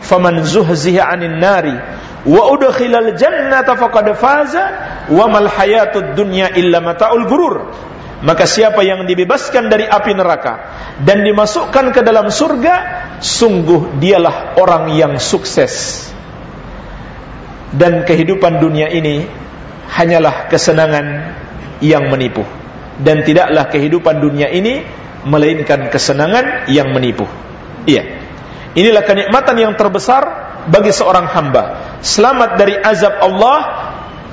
faman zuhziha 'anil nari wa udkhilal jannata faqad faza wa mal hayatud dunya illa mataul gurur maka siapa yang dibebaskan dari api neraka dan dimasukkan ke dalam surga sungguh dialah orang yang sukses. Dan kehidupan dunia ini hanyalah kesenangan yang menipu dan tidaklah kehidupan dunia ini melainkan kesenangan yang menipu. Iya. Inilah kenikmatan yang terbesar bagi seorang hamba. Selamat dari azab Allah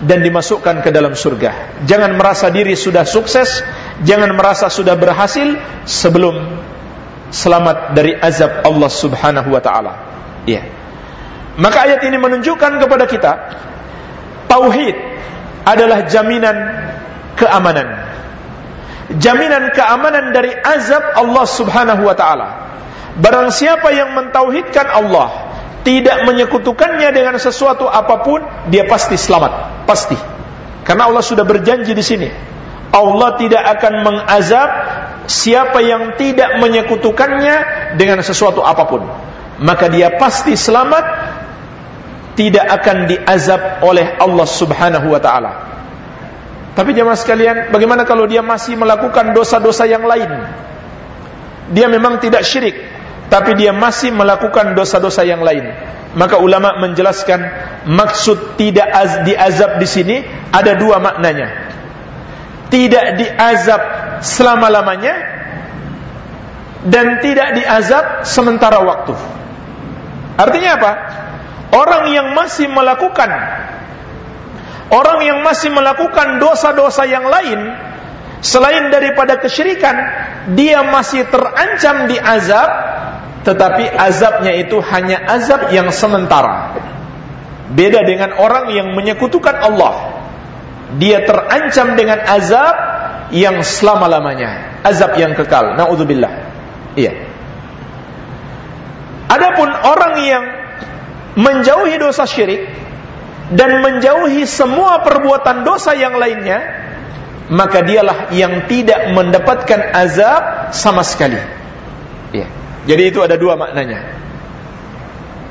dan dimasukkan ke dalam surga. Jangan merasa diri sudah sukses jangan merasa sudah berhasil sebelum selamat dari azab Allah Subhanahu wa taala. Iya. Maka ayat ini menunjukkan kepada kita tauhid adalah jaminan keamanan. Jaminan keamanan dari azab Allah Subhanahu wa taala. Barang siapa yang mentauhidkan Allah, tidak menyekutukannya dengan sesuatu apa pun, dia pasti selamat, pasti. Karena Allah sudah berjanji di sini. Allah tidak akan mengazab siapa yang tidak menyekutukannya dengan sesuatu apa pun. Maka dia pasti selamat tidak akan diazab oleh Allah Subhanahu wa taala. Tapi jemaah sekalian, bagaimana kalau dia masih melakukan dosa-dosa yang lain? Dia memang tidak syirik, tapi dia masih melakukan dosa-dosa yang lain. Maka ulama menjelaskan maksud tidak az diazab di sini ada dua maknanya. Tidak diazab selama-lamanya dan tidak diazab sementara waktu. Artinya apa? Orang yang masih melakukan Orang yang masih melakukan dosa-dosa yang lain Selain daripada kesyirikan Dia masih terancam di azab Tetapi azabnya itu hanya azab yang sementara. Beda dengan orang yang menyekutukan Allah. Dia terancam dengan azab yang selama-lamanya Azab yang kekal. Na'udzubillah. Iya. Adapun orang yang menjauhi dosa syirik dan menjauhi semua perbuatan dosa yang lainnya maka dialah yang tidak mendapatkan azab sama sekali. Ya. jadi itu ada dua maknanya.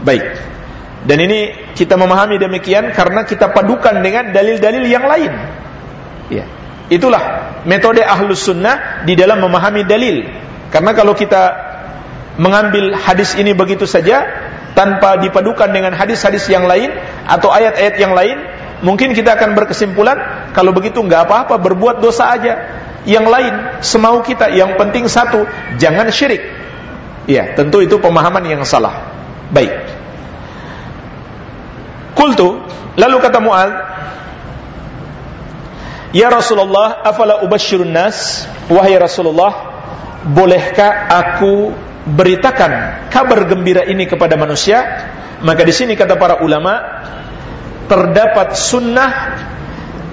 Baik. Dan ini kita memahami demikian karena kita padukan dengan dalil-dalil yang lain. Ya. itulah metode ahlus sunnah di dalam memahami dalil. Karena kalau kita mengambil hadis ini begitu saja tanpa dipadukan dengan hadis-hadis yang lain atau ayat-ayat yang lain, mungkin kita akan berkesimpulan kalau begitu nggak apa-apa berbuat dosa aja. Yang lain semau kita, yang penting satu, jangan syirik. Ya, tentu itu pemahaman yang salah. Baik. Kultu, lalu kata Mu'ad, Ya Rasulullah, afala ubashirun nas? Wahai Rasulullah, bolehkah aku beritakan kabar gembira ini kepada manusia maka di sini kata para ulama terdapat sunnah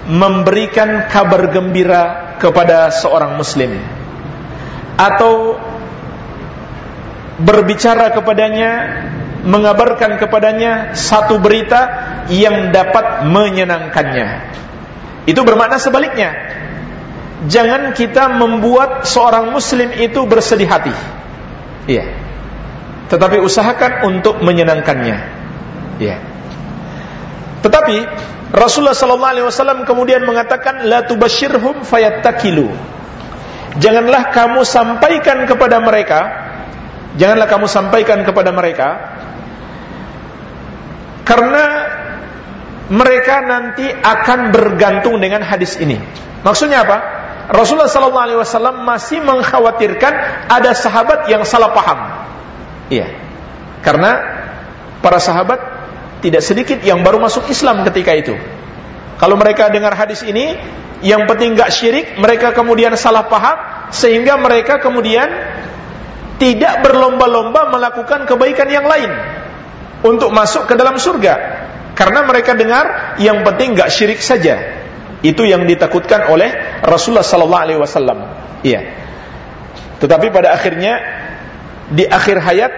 memberikan kabar gembira kepada seorang muslim. Atau berbicara kepadanya mengabarkan kepadanya satu berita yang dapat menyenangkannya. Itu bermakna sebaliknya. Jangan kita membuat seorang muslim itu bersedih hati Iya. Tetapi usahakan untuk menyenangkannya. Iya. Tetapi Rasulullah sallallahu alaihi wasallam kemudian mengatakan la tubashirhum fayattakilu. Janganlah kamu sampaikan kepada mereka janganlah kamu sampaikan kepada mereka karena mereka nanti akan bergantung dengan hadis ini. Maksudnya apa? Rasulullah sallallahu alaihi wasallam masih mengkhawatirkan ada sahabat yang salah paham. Iya. Karena para sahabat tidak sedikit yang baru masuk Islam ketika itu. Kalau mereka dengar hadis ini, yang penting enggak syirik, mereka kemudian salah paham sehingga mereka kemudian tidak berlomba-lomba melakukan kebaikan yang lain untuk masuk ke dalam surga. Karena mereka dengar yang penting enggak syirik saja. Itu yang ditakutkan oleh Rasulullah sallallahu alaihi wasallam. Iya. Tetapi pada akhirnya di akhir hayat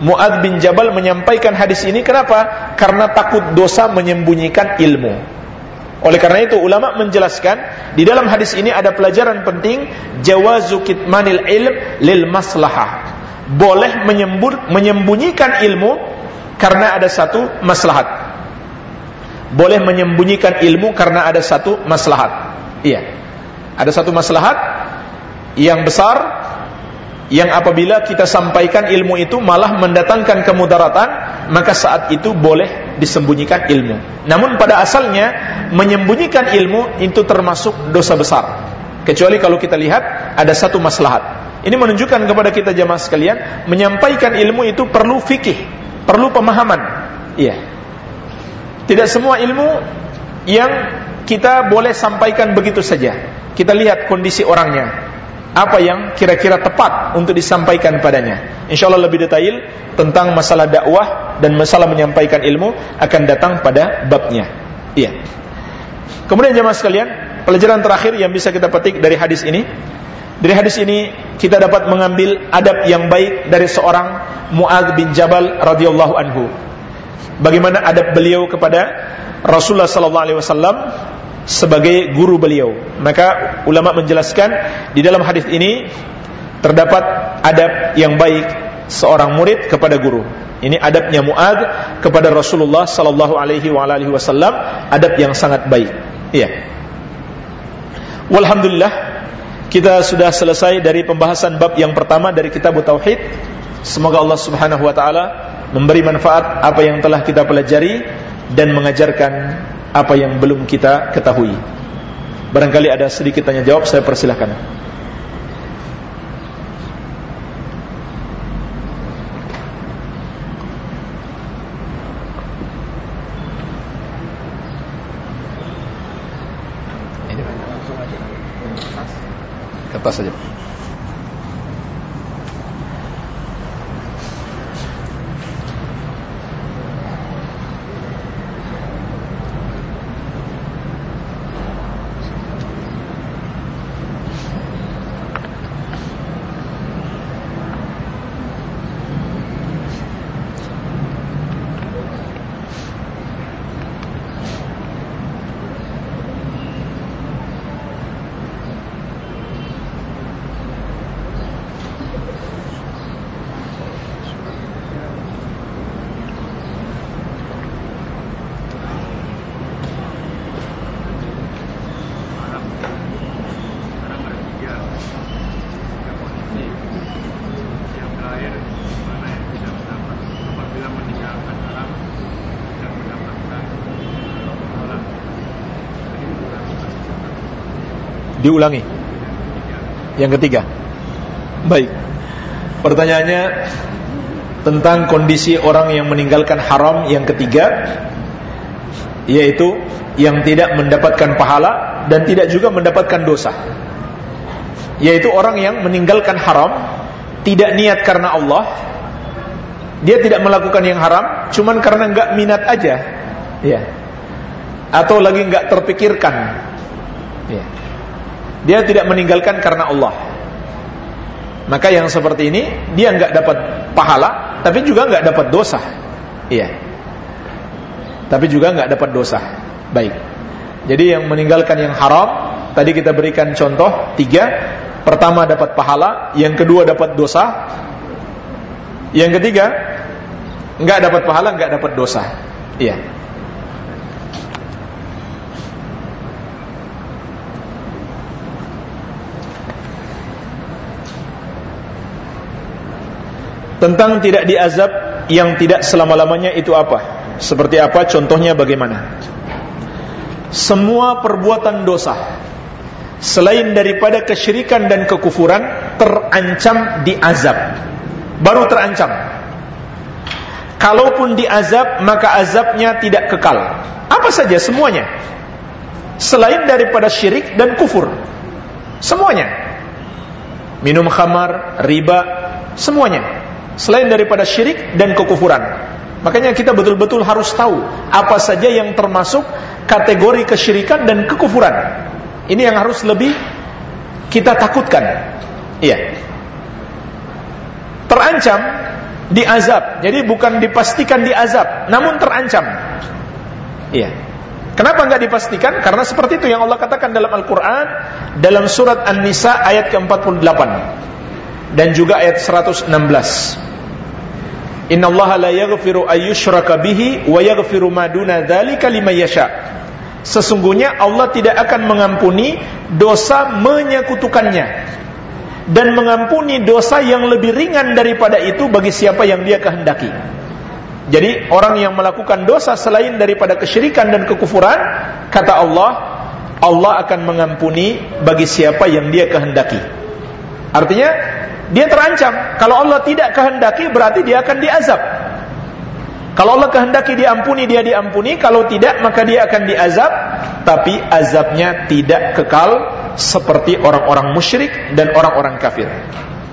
Muad bin Jabal menyampaikan hadis ini kenapa? Karena takut dosa menyembunyikan ilmu. Oleh karena itu ulama menjelaskan di dalam hadis ini ada pelajaran penting jawazu kitmanil ilm lil maslahah. boleh menyembunyikan ilmu karena ada satu maslahat. Boleh menyembunyikan ilmu karena ada satu maslahat. Iya. Ada satu maslahat yang besar yang apabila kita sampaikan ilmu itu malah mendatangkan kemudaratan, maka saat itu boleh disembunyikan ilmu. Namun pada asalnya menyembunyikan ilmu itu termasuk dosa besar. Kecuali kalau kita lihat ada satu maslahat. Ini menunjukkan kepada kita jamaah sekalian, menyampaikan ilmu itu perlu fikih, perlu pemahaman. Iya. Tidak semua ilmu yang kita boleh sampaikan begitu saja. Kita lihat kondisi orangnya. Apa yang kira-kira tepat untuk disampaikan padanya. Insya Allah lebih detail tentang masalah dakwah dan masalah menyampaikan ilmu akan datang pada babnya. Iya. Kemudian jemaah sekalian, pelajaran terakhir yang bisa kita petik dari hadis ini dari hadis ini kita dapat mengambil adab yang baik dari seorang Muad bin Jabal radhiyallahu anhu. Bagaimana adab beliau kepada Rasulullah sallallahu alaihi wasallam sebagai guru beliau. Maka ulama menjelaskan di dalam hadis ini terdapat adab yang baik seorang murid kepada guru. Ini adabnya Muad kepada Rasulullah sallallahu alaihi wasallam, adab yang sangat baik. Iya. Walhamdulillah kita sudah selesai dari pembahasan bab yang pertama dari kitab Tauhid. Semoga Allah Subhanahu wa taala memberi manfaat apa yang telah kita pelajari dan mengajarkan apa yang belum kita ketahui. Barangkali ada sedikit tanya jawab, saya persilahkan. kertas saja. Diulangi. Yang ketiga. Baik. Pertanyaannya tentang kondisi orang yang meninggalkan haram yang ketiga yaitu yang tidak mendapatkan pahala dan tidak juga mendapatkan dosa. Yaitu orang yang meninggalkan haram tidak niat karena Allah. Dia tidak melakukan yang haram cuman karena enggak minat aja. Ya. Atau lagi enggak terpikirkan. Ya. Dia tidak meninggalkan karena Allah. Maka yang seperti ini dia nggak dapat pahala, tapi juga nggak dapat dosa. Iya. Tapi juga nggak dapat dosa. Baik. Jadi yang meninggalkan yang haram, tadi kita berikan contoh tiga. Pertama dapat pahala, yang kedua dapat dosa, yang ketiga nggak dapat pahala, nggak dapat dosa. Iya. Tentang tidak diazab yang tidak selama-lamanya itu apa? Seperti apa? Contohnya bagaimana? Semua perbuatan dosa selain daripada kesyirikan dan kekufuran terancam diazab. Baru terancam. Kalaupun diazab maka azabnya tidak kekal. Apa saja semuanya. Selain daripada syirik dan kufur. Semuanya. Minum khamar, riba, semuanya selain daripada syirik dan kekufuran. Makanya kita betul-betul harus tahu apa saja yang termasuk kategori kesyirikan dan kekufuran. Ini yang harus lebih kita takutkan. Iya. Terancam diazab. Jadi bukan dipastikan diazab, namun terancam. Iya. Kenapa enggak dipastikan? Karena seperti itu yang Allah katakan dalam Al-Qur'an dalam surat An-Nisa ayat ke-48. dan juga ayat 116. Inna Allah la yaghfiru ayyushraka bihi wa yaghfiru yasha. Sesungguhnya Allah tidak akan mengampuni dosa menyekutukannya dan mengampuni dosa yang lebih ringan daripada itu bagi siapa yang dia kehendaki. Jadi orang yang melakukan dosa selain daripada kesyirikan dan kekufuran, kata Allah, Allah akan mengampuni bagi siapa yang dia kehendaki. Artinya dia terancam. Kalau Allah tidak kehendaki berarti dia akan diazab. Kalau Allah kehendaki diampuni dia diampuni, kalau tidak maka dia akan diazab, tapi azabnya tidak kekal seperti orang-orang musyrik dan orang-orang kafir.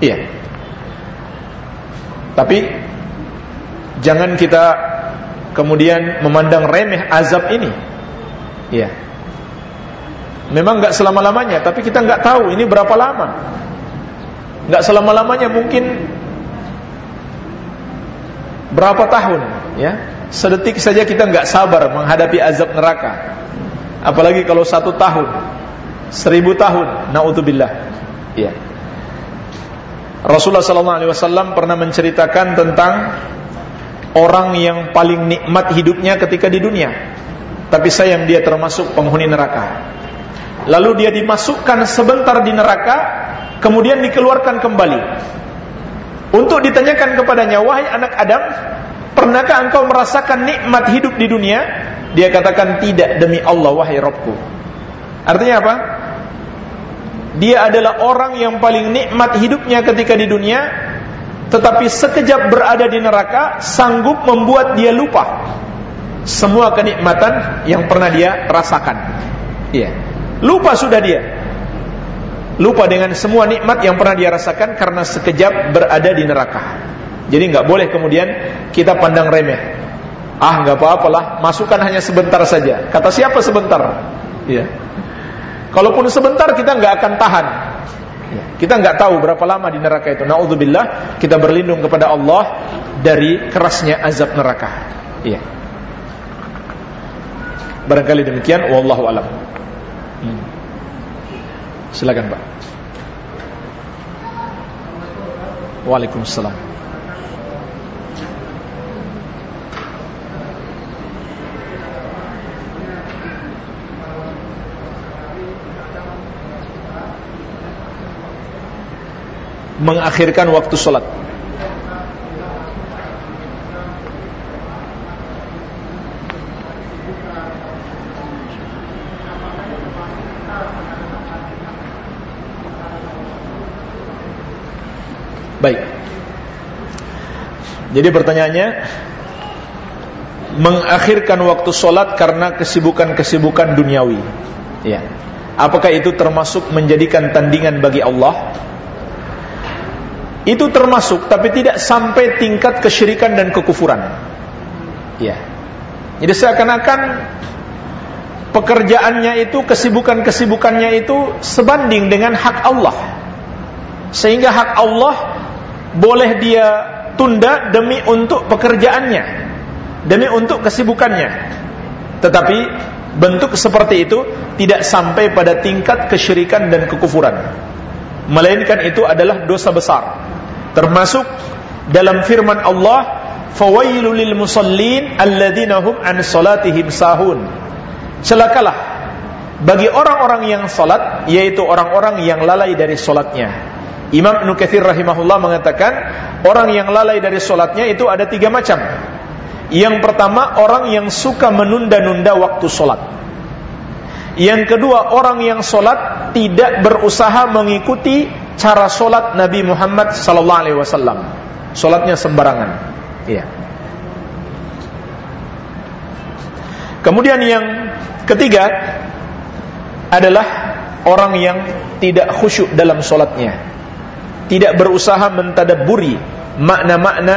Iya. Tapi jangan kita kemudian memandang remeh azab ini. Iya. Memang nggak selama lamanya, tapi kita nggak tahu ini berapa lama. Nggak selama lamanya mungkin berapa tahun, ya. Sedetik saja kita nggak sabar menghadapi azab neraka. Apalagi kalau satu tahun, seribu tahun, naudzubillah. Ya. Rasulullah SAW pernah menceritakan tentang orang yang paling nikmat hidupnya ketika di dunia, tapi sayang dia termasuk penghuni neraka lalu dia dimasukkan sebentar di neraka, kemudian dikeluarkan kembali. Untuk ditanyakan kepadanya, wahai anak Adam, pernahkah engkau merasakan nikmat hidup di dunia? Dia katakan tidak demi Allah wahai Rabbku. Artinya apa? Dia adalah orang yang paling nikmat hidupnya ketika di dunia, tetapi sekejap berada di neraka sanggup membuat dia lupa semua kenikmatan yang pernah dia rasakan. Iya. Lupa sudah dia. Lupa dengan semua nikmat yang pernah dia rasakan karena sekejap berada di neraka. Jadi nggak boleh kemudian kita pandang remeh. Ah nggak apa-apalah, masukkan hanya sebentar saja. Kata siapa sebentar? Ya. Kalaupun sebentar kita nggak akan tahan. Ya. Kita nggak tahu berapa lama di neraka itu. Naudzubillah, kita berlindung kepada Allah dari kerasnya azab neraka. Iya. Barangkali demikian. Wallahu alam. Silakan Pak. Waalaikumsalam. Mengakhirkan waktu sholat Baik. Jadi pertanyaannya mengakhirkan waktu solat karena kesibukan-kesibukan duniawi. Ya. Apakah itu termasuk menjadikan tandingan bagi Allah? Itu termasuk tapi tidak sampai tingkat kesyirikan dan kekufuran. Ya. Jadi seakan-akan pekerjaannya itu, kesibukan-kesibukannya itu sebanding dengan hak Allah. Sehingga hak Allah boleh dia tunda demi untuk pekerjaannya, demi untuk kesibukannya. Tetapi bentuk seperti itu tidak sampai pada tingkat kesyirikan dan kekufuran. Melainkan itu adalah dosa besar. Termasuk dalam firman Allah, "Fawailul lil musallin alladzina hum an salatihim sahun." Celakalah bagi orang-orang yang salat yaitu orang-orang yang lalai dari salatnya. Imam Ibn Kathir rahimahullah mengatakan orang yang lalai dari solatnya itu ada tiga macam. Yang pertama orang yang suka menunda-nunda waktu solat. Yang kedua orang yang solat tidak berusaha mengikuti cara solat Nabi Muhammad wasallam. Solatnya sembarangan. Iya. Kemudian yang ketiga adalah orang yang tidak khusyuk dalam solatnya tidak berusaha mentadaburi makna-makna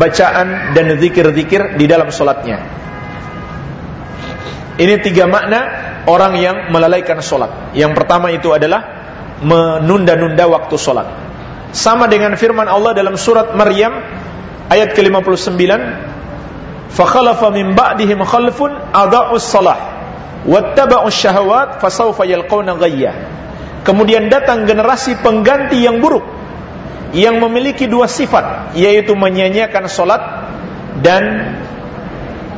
bacaan dan zikir-zikir di dalam solatnya. Ini tiga makna orang yang melalaikan solat. Yang pertama itu adalah menunda-nunda waktu solat. Sama dengan firman Allah dalam surat Maryam ayat ke-59, "Fakhalafa min. Kemudian datang generasi pengganti yang buruk yang memiliki dua sifat yaitu menyanyiakan solat dan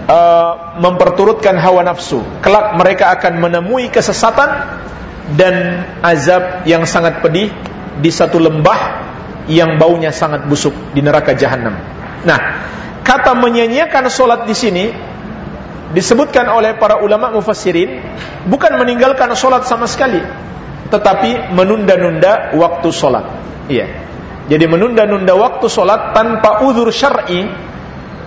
uh, memperturutkan hawa nafsu kelak mereka akan menemui kesesatan dan azab yang sangat pedih di satu lembah yang baunya sangat busuk di neraka jahanam. Nah, kata menyanyiakan solat di sini disebutkan oleh para ulama mufassirin bukan meninggalkan solat sama sekali, tetapi menunda-nunda waktu solat. Iya. Jadi menunda-nunda waktu solat tanpa uzur syar'i,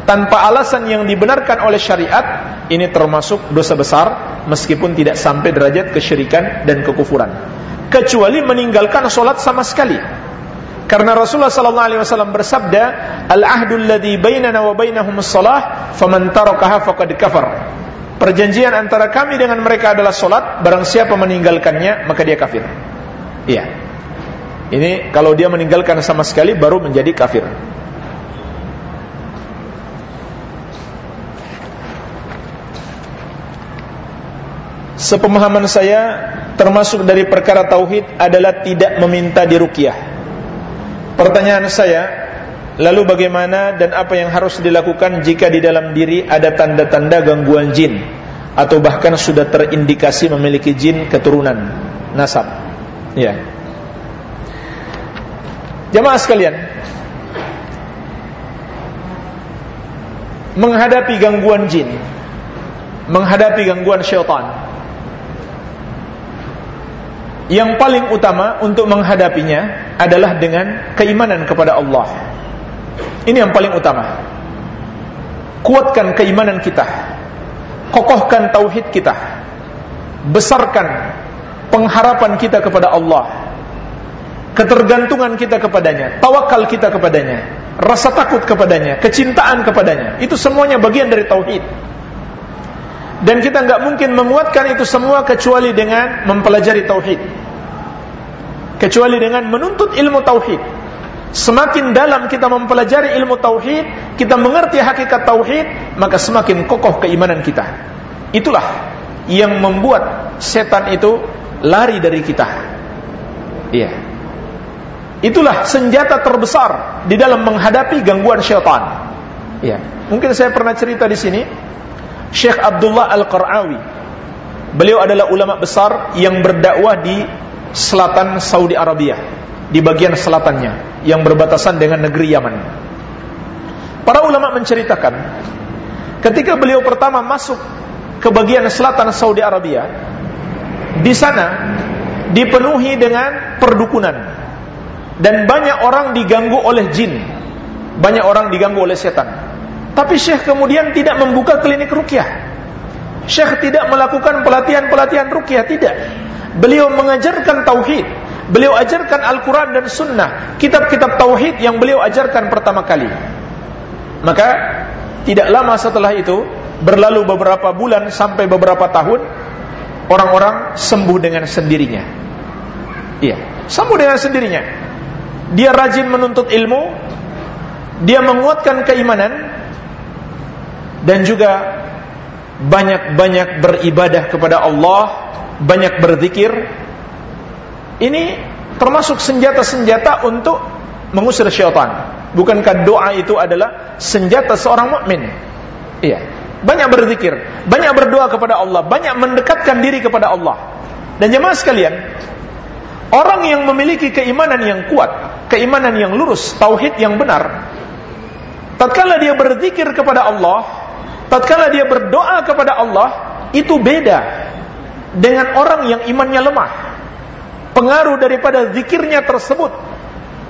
tanpa alasan yang dibenarkan oleh syariat, ini termasuk dosa besar meskipun tidak sampai derajat kesyirikan dan kekufuran. Kecuali meninggalkan solat sama sekali. Karena Rasulullah sallallahu alaihi wasallam bersabda, "Al-ahdul ladzi bainana wa bainahum as-salah, faman tarakaha faqad kafar." Perjanjian antara kami dengan mereka adalah solat, barang siapa meninggalkannya maka dia kafir. Iya. Ini kalau dia meninggalkan sama sekali baru menjadi kafir. Sepemahaman saya termasuk dari perkara tauhid adalah tidak meminta diruqyah Pertanyaan saya, lalu bagaimana dan apa yang harus dilakukan jika di dalam diri ada tanda-tanda gangguan jin atau bahkan sudah terindikasi memiliki jin keturunan nasab? Ya. Jamaah sekalian, menghadapi gangguan jin, menghadapi gangguan syaitan, yang paling utama untuk menghadapinya adalah dengan keimanan kepada Allah. Ini yang paling utama. Kuatkan keimanan kita. Kokohkan tauhid kita. Besarkan pengharapan kita kepada Allah. Ketergantungan kita kepadanya, tawakal kita kepadanya, rasa takut kepadanya, kecintaan kepadanya. Itu semuanya bagian dari tauhid. Dan kita nggak mungkin menguatkan itu semua kecuali dengan mempelajari tauhid. Kecuali dengan menuntut ilmu tauhid. Semakin dalam kita mempelajari ilmu tauhid, kita mengerti hakikat tauhid, maka semakin kokoh keimanan kita. Itulah yang membuat setan itu lari dari kita. Iya. Itulah senjata terbesar di dalam menghadapi gangguan syaitan. Iya. Mungkin saya pernah cerita di sini Syekh Abdullah Al-Qarawi. Beliau adalah ulama besar yang berdakwah di selatan Saudi Arabia, di bagian selatannya yang berbatasan dengan negeri Yaman. Para ulama menceritakan ketika beliau pertama masuk ke bagian selatan Saudi Arabia, di sana dipenuhi dengan perdukunan dan banyak orang diganggu oleh jin, banyak orang diganggu oleh setan. Tapi Syekh kemudian tidak membuka klinik rukyah. Syekh tidak melakukan pelatihan-pelatihan rukyah, tidak. Beliau mengajarkan tauhid. Beliau ajarkan Al-Quran dan Sunnah. Kitab-kitab tauhid yang beliau ajarkan pertama kali. Maka tidak lama setelah itu, berlalu beberapa bulan sampai beberapa tahun, orang-orang sembuh dengan sendirinya. Iya, sembuh dengan sendirinya. Dia rajin menuntut ilmu, dia menguatkan keimanan, dan juga banyak-banyak beribadah kepada Allah, banyak berzikir. Ini termasuk senjata-senjata untuk mengusir syaitan. Bukankah doa itu adalah senjata seorang mukmin? Iya. Banyak berzikir, banyak berdoa kepada Allah, banyak mendekatkan diri kepada Allah. Dan jemaah sekalian, orang yang memiliki keimanan yang kuat, keimanan yang lurus, tauhid yang benar, tatkala dia berzikir kepada Allah, tatkala dia berdoa kepada Allah itu beda dengan orang yang imannya lemah. Pengaruh daripada zikirnya tersebut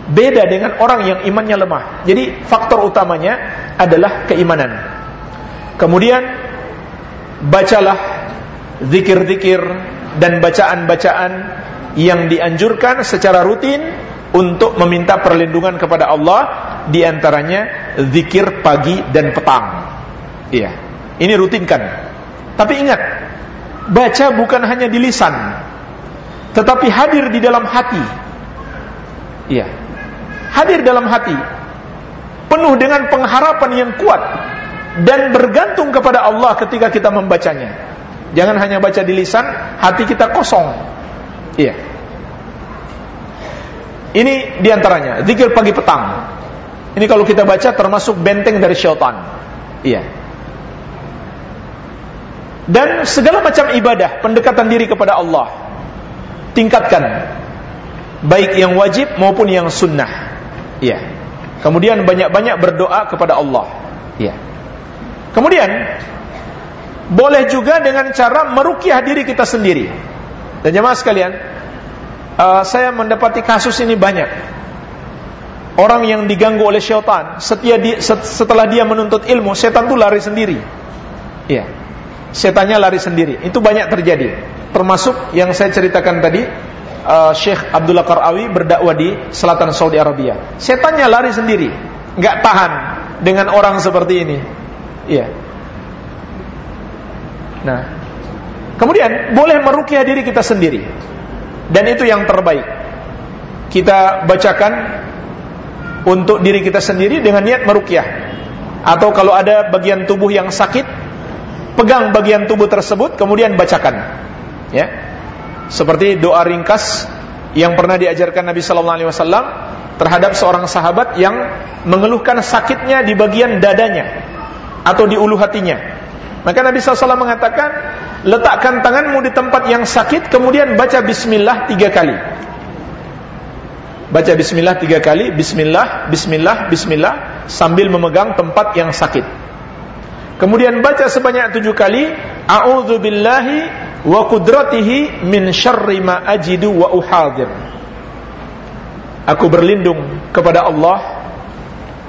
beda dengan orang yang imannya lemah. Jadi faktor utamanya adalah keimanan. Kemudian bacalah zikir-zikir dan bacaan-bacaan yang dianjurkan secara rutin untuk meminta perlindungan kepada Allah di antaranya zikir pagi dan petang. Iya. Ini rutinkan. Tapi ingat, baca bukan hanya di lisan, tetapi hadir di dalam hati. Iya. Hadir dalam hati. Penuh dengan pengharapan yang kuat dan bergantung kepada Allah ketika kita membacanya. Jangan hanya baca di lisan, hati kita kosong. Iya. Ini di antaranya, zikir pagi petang. Ini kalau kita baca termasuk benteng dari syaitan. Iya. Dan segala macam ibadah, pendekatan diri kepada Allah. Tingkatkan. Baik yang wajib maupun yang sunnah. Iya. Kemudian banyak-banyak berdoa kepada Allah. Iya. Kemudian boleh juga dengan cara merukyah diri kita sendiri. Dan jemaah sekalian, uh, saya mendapati kasus ini banyak. Orang yang diganggu oleh syaitan, setia di, setelah dia menuntut ilmu, setan itu lari sendiri. Iya. Setannya lari sendiri. Itu banyak terjadi. Termasuk yang saya ceritakan tadi, uh, Syekh Abdullah Qarawi berdakwah di selatan Saudi Arabia. Setannya lari sendiri, nggak tahan dengan orang seperti ini. Iya. Nah, kemudian boleh merukyah diri kita sendiri. Dan itu yang terbaik. Kita bacakan untuk diri kita sendiri dengan niat merukyah. Atau kalau ada bagian tubuh yang sakit, pegang bagian tubuh tersebut kemudian bacakan. Ya. Seperti doa ringkas yang pernah diajarkan Nabi sallallahu alaihi wasallam terhadap seorang sahabat yang mengeluhkan sakitnya di bagian dadanya atau di ulu hatinya. Maka Nabi SAW mengatakan, letakkan tanganmu di tempat yang sakit, kemudian baca Bismillah tiga kali. Baca Bismillah tiga kali, Bismillah, Bismillah, Bismillah, sambil memegang tempat yang sakit. Kemudian baca sebanyak tujuh kali, A'udzu billahi wa kudratihi min syarri ma ajidu wa uhadir. Aku berlindung kepada Allah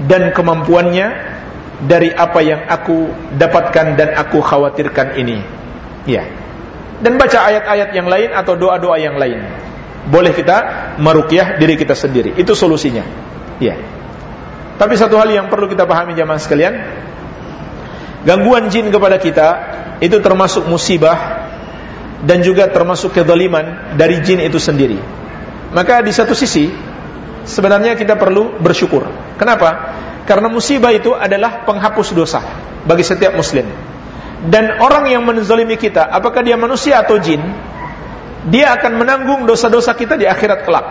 dan kemampuannya dari apa yang aku dapatkan dan aku khawatirkan ini. Ya. Dan baca ayat-ayat yang lain atau doa-doa yang lain. Boleh kita meruqyah diri kita sendiri. Itu solusinya. Ya. Tapi satu hal yang perlu kita pahami jamaah sekalian, gangguan jin kepada kita itu termasuk musibah dan juga termasuk kezaliman dari jin itu sendiri. Maka di satu sisi sebenarnya kita perlu bersyukur. Kenapa? Karena musibah itu adalah penghapus dosa bagi setiap muslim. Dan orang yang menzalimi kita, apakah dia manusia atau jin, dia akan menanggung dosa-dosa kita di akhirat kelak.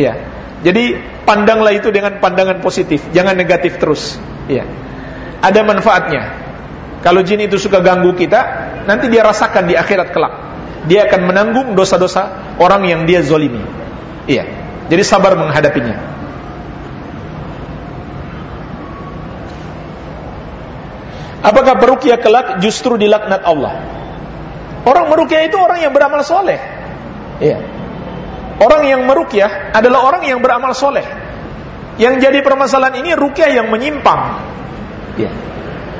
Ya. Jadi pandanglah itu dengan pandangan positif, jangan negatif terus. Ya. Ada manfaatnya. Kalau jin itu suka ganggu kita, nanti dia rasakan di akhirat kelak. Dia akan menanggung dosa-dosa orang yang dia zolimi. Iya. Jadi sabar menghadapinya. Apakah perukia kelak justru dilaknat Allah? Orang merukyah itu orang yang beramal soleh. Iya. Orang yang merukyah adalah orang yang beramal soleh. Yang jadi permasalahan ini rukyah yang menyimpang. Iya.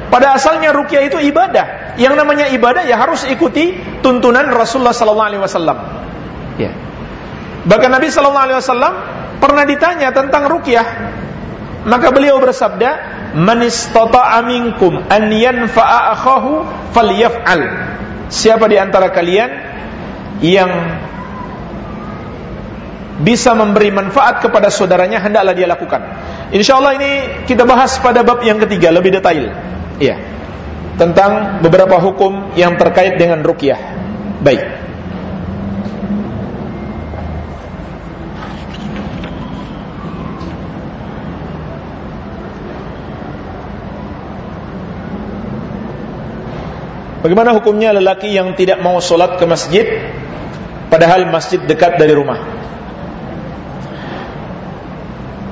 Pada asalnya rukyah itu ibadah. Yang namanya ibadah ya harus ikuti tuntunan Rasulullah sallallahu alaihi wasallam. Ya. Bahkan Nabi sallallahu alaihi wasallam pernah ditanya tentang rukyah. Maka beliau bersabda, man istata'a minkum an yanfa'a akhahu falyaf'al. Siapa di antara kalian yang bisa memberi manfaat kepada saudaranya hendaklah dia lakukan. Insyaallah ini kita bahas pada bab yang ketiga lebih detail. Iya. Tentang beberapa hukum yang terkait dengan ruqyah. Baik Bagaimana hukumnya lelaki yang tidak mau sholat ke masjid Padahal masjid dekat dari rumah?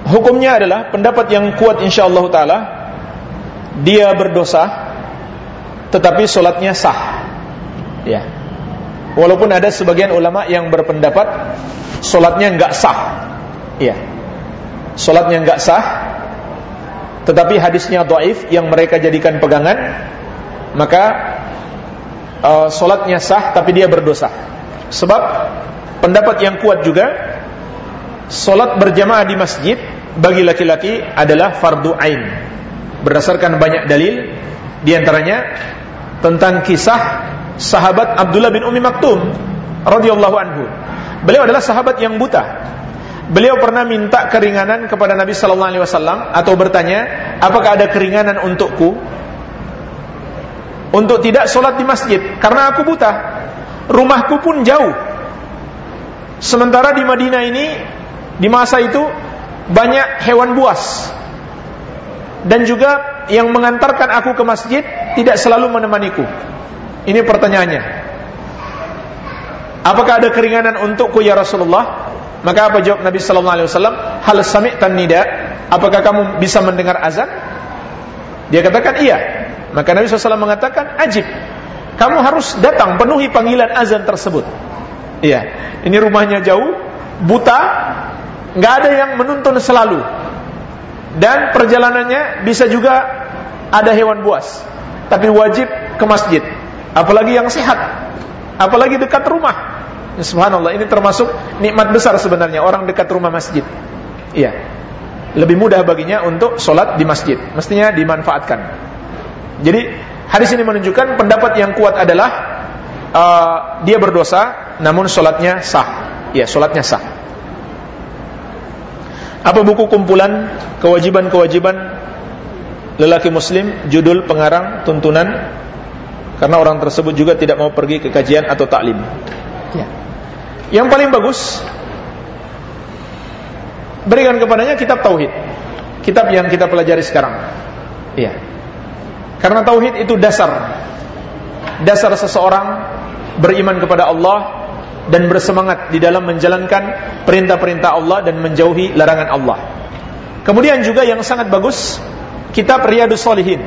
Hukumnya adalah pendapat yang kuat insyaAllah ta'ala Dia berdosa Tetapi sholatnya sah. Ya. Walaupun ada sebagian ulama yang berpendapat Sholatnya enggak sah. Ya. Sholatnya enggak sah Tetapi hadisnya do'if Yang mereka jadikan pegangan Maka uh, solatnya sah tapi dia berdosa. Sebab pendapat yang kuat juga solat berjamaah di masjid bagi laki-laki adalah fardu ain. Berdasarkan banyak dalil di antaranya tentang kisah sahabat Abdullah bin Umi Maktum radhiyallahu anhu. Beliau adalah sahabat yang buta. Beliau pernah minta keringanan kepada Nabi sallallahu alaihi wasallam atau bertanya, "Apakah ada keringanan untukku?" Untuk tidak sholat di masjid karena aku buta rumahku pun jauh sementara di Madinah ini Di masa itu banyak hewan buas. Dan juga yang mengantarkan aku ke masjid tidak selalu menemaniku. Ini pertanyaannya. Apakah ada keringanan untukku ya Rasulullah? Maka apa jawab Nabi sallallahu alaihi wasallam? Hal sami'tan nida? Apakah kamu bisa mendengar azan? Dia katakan iya. Maka Nabi SAW mengatakan ajib. Kamu harus datang penuhi panggilan azan tersebut. Iya. Ini rumahnya jauh, buta, nggak ada yang menuntun selalu. Dan perjalanannya bisa juga ada hewan buas. Tapi wajib ke masjid. Apalagi yang sehat. Apalagi dekat rumah. Subhanallah, ini termasuk nikmat besar sebenarnya orang dekat rumah masjid. Iya. Lebih mudah baginya untuk sholat di masjid. Mestinya dimanfaatkan. Jadi hadis ini menunjukkan pendapat yang kuat adalah uh, dia berdosa, namun sholatnya sah. Ya, sholatnya sah. Apa buku kumpulan kewajiban-kewajiban lelaki muslim, judul pengarang, tuntunan, karena orang tersebut juga tidak mau pergi ke kajian atau taklim. Ya. Yang paling bagus berikan kepadanya kitab tauhid. Kitab yang kita pelajari sekarang. Iya. Karena tauhid itu dasar dasar seseorang beriman kepada Allah dan bersemangat di dalam menjalankan perintah-perintah Allah dan menjauhi larangan Allah. Kemudian juga yang sangat bagus kitab Riyadus Salihin.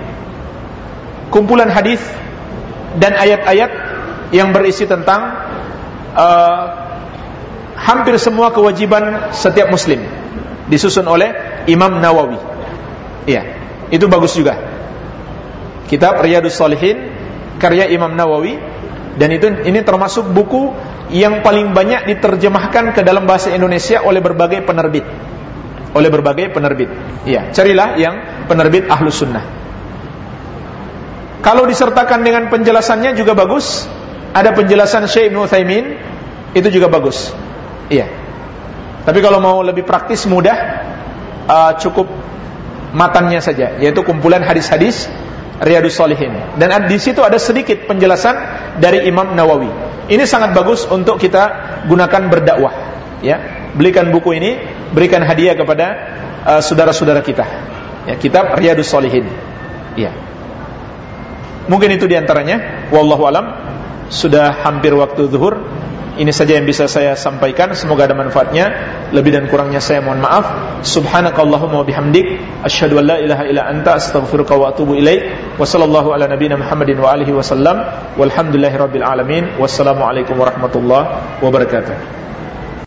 Kumpulan hadis dan ayat-ayat yang berisi tentang uh, hampir semua kewajiban setiap muslim disusun oleh Imam Nawawi. Iya, itu bagus juga. Kitab Riyadus Salihin karya Imam Nawawi dan itu ini termasuk buku yang paling banyak diterjemahkan ke dalam bahasa Indonesia oleh berbagai penerbit. Oleh berbagai penerbit. Iya, carilah yang penerbit Ahlus Sunnah. Kalau disertakan dengan penjelasannya juga bagus. Ada penjelasan Syekh Ibnu Utsaimin itu juga bagus. Iya. Tapi kalau mau lebih praktis mudah uh, cukup matannya saja, yaitu kumpulan hadis-hadis Riyadus Salihin. Dan di situ ada sedikit penjelasan dari Imam Nawawi. Ini sangat bagus untuk kita gunakan berdakwah. Ya, belikan buku ini, berikan hadiah kepada uh, saudara-saudara kita. Ya, kitab Riyadus Salihin. Ya. Mungkin itu di antaranya. Wallahu alam. Sudah hampir waktu zuhur. Ini saja yang bisa saya sampaikan. Semoga ada manfaatnya. Lebih dan kurangnya saya mohon maaf. Subhanakallahumma bihamdik. Asyhadu an la ilaha illa anta astaghfiruka wa atubu ilaik. Wa ala nabiyyina Muhammadin wa alihi wasallam. Walhamdulillahirabbil alamin. Wassalamualaikum warahmatullahi wabarakatuh.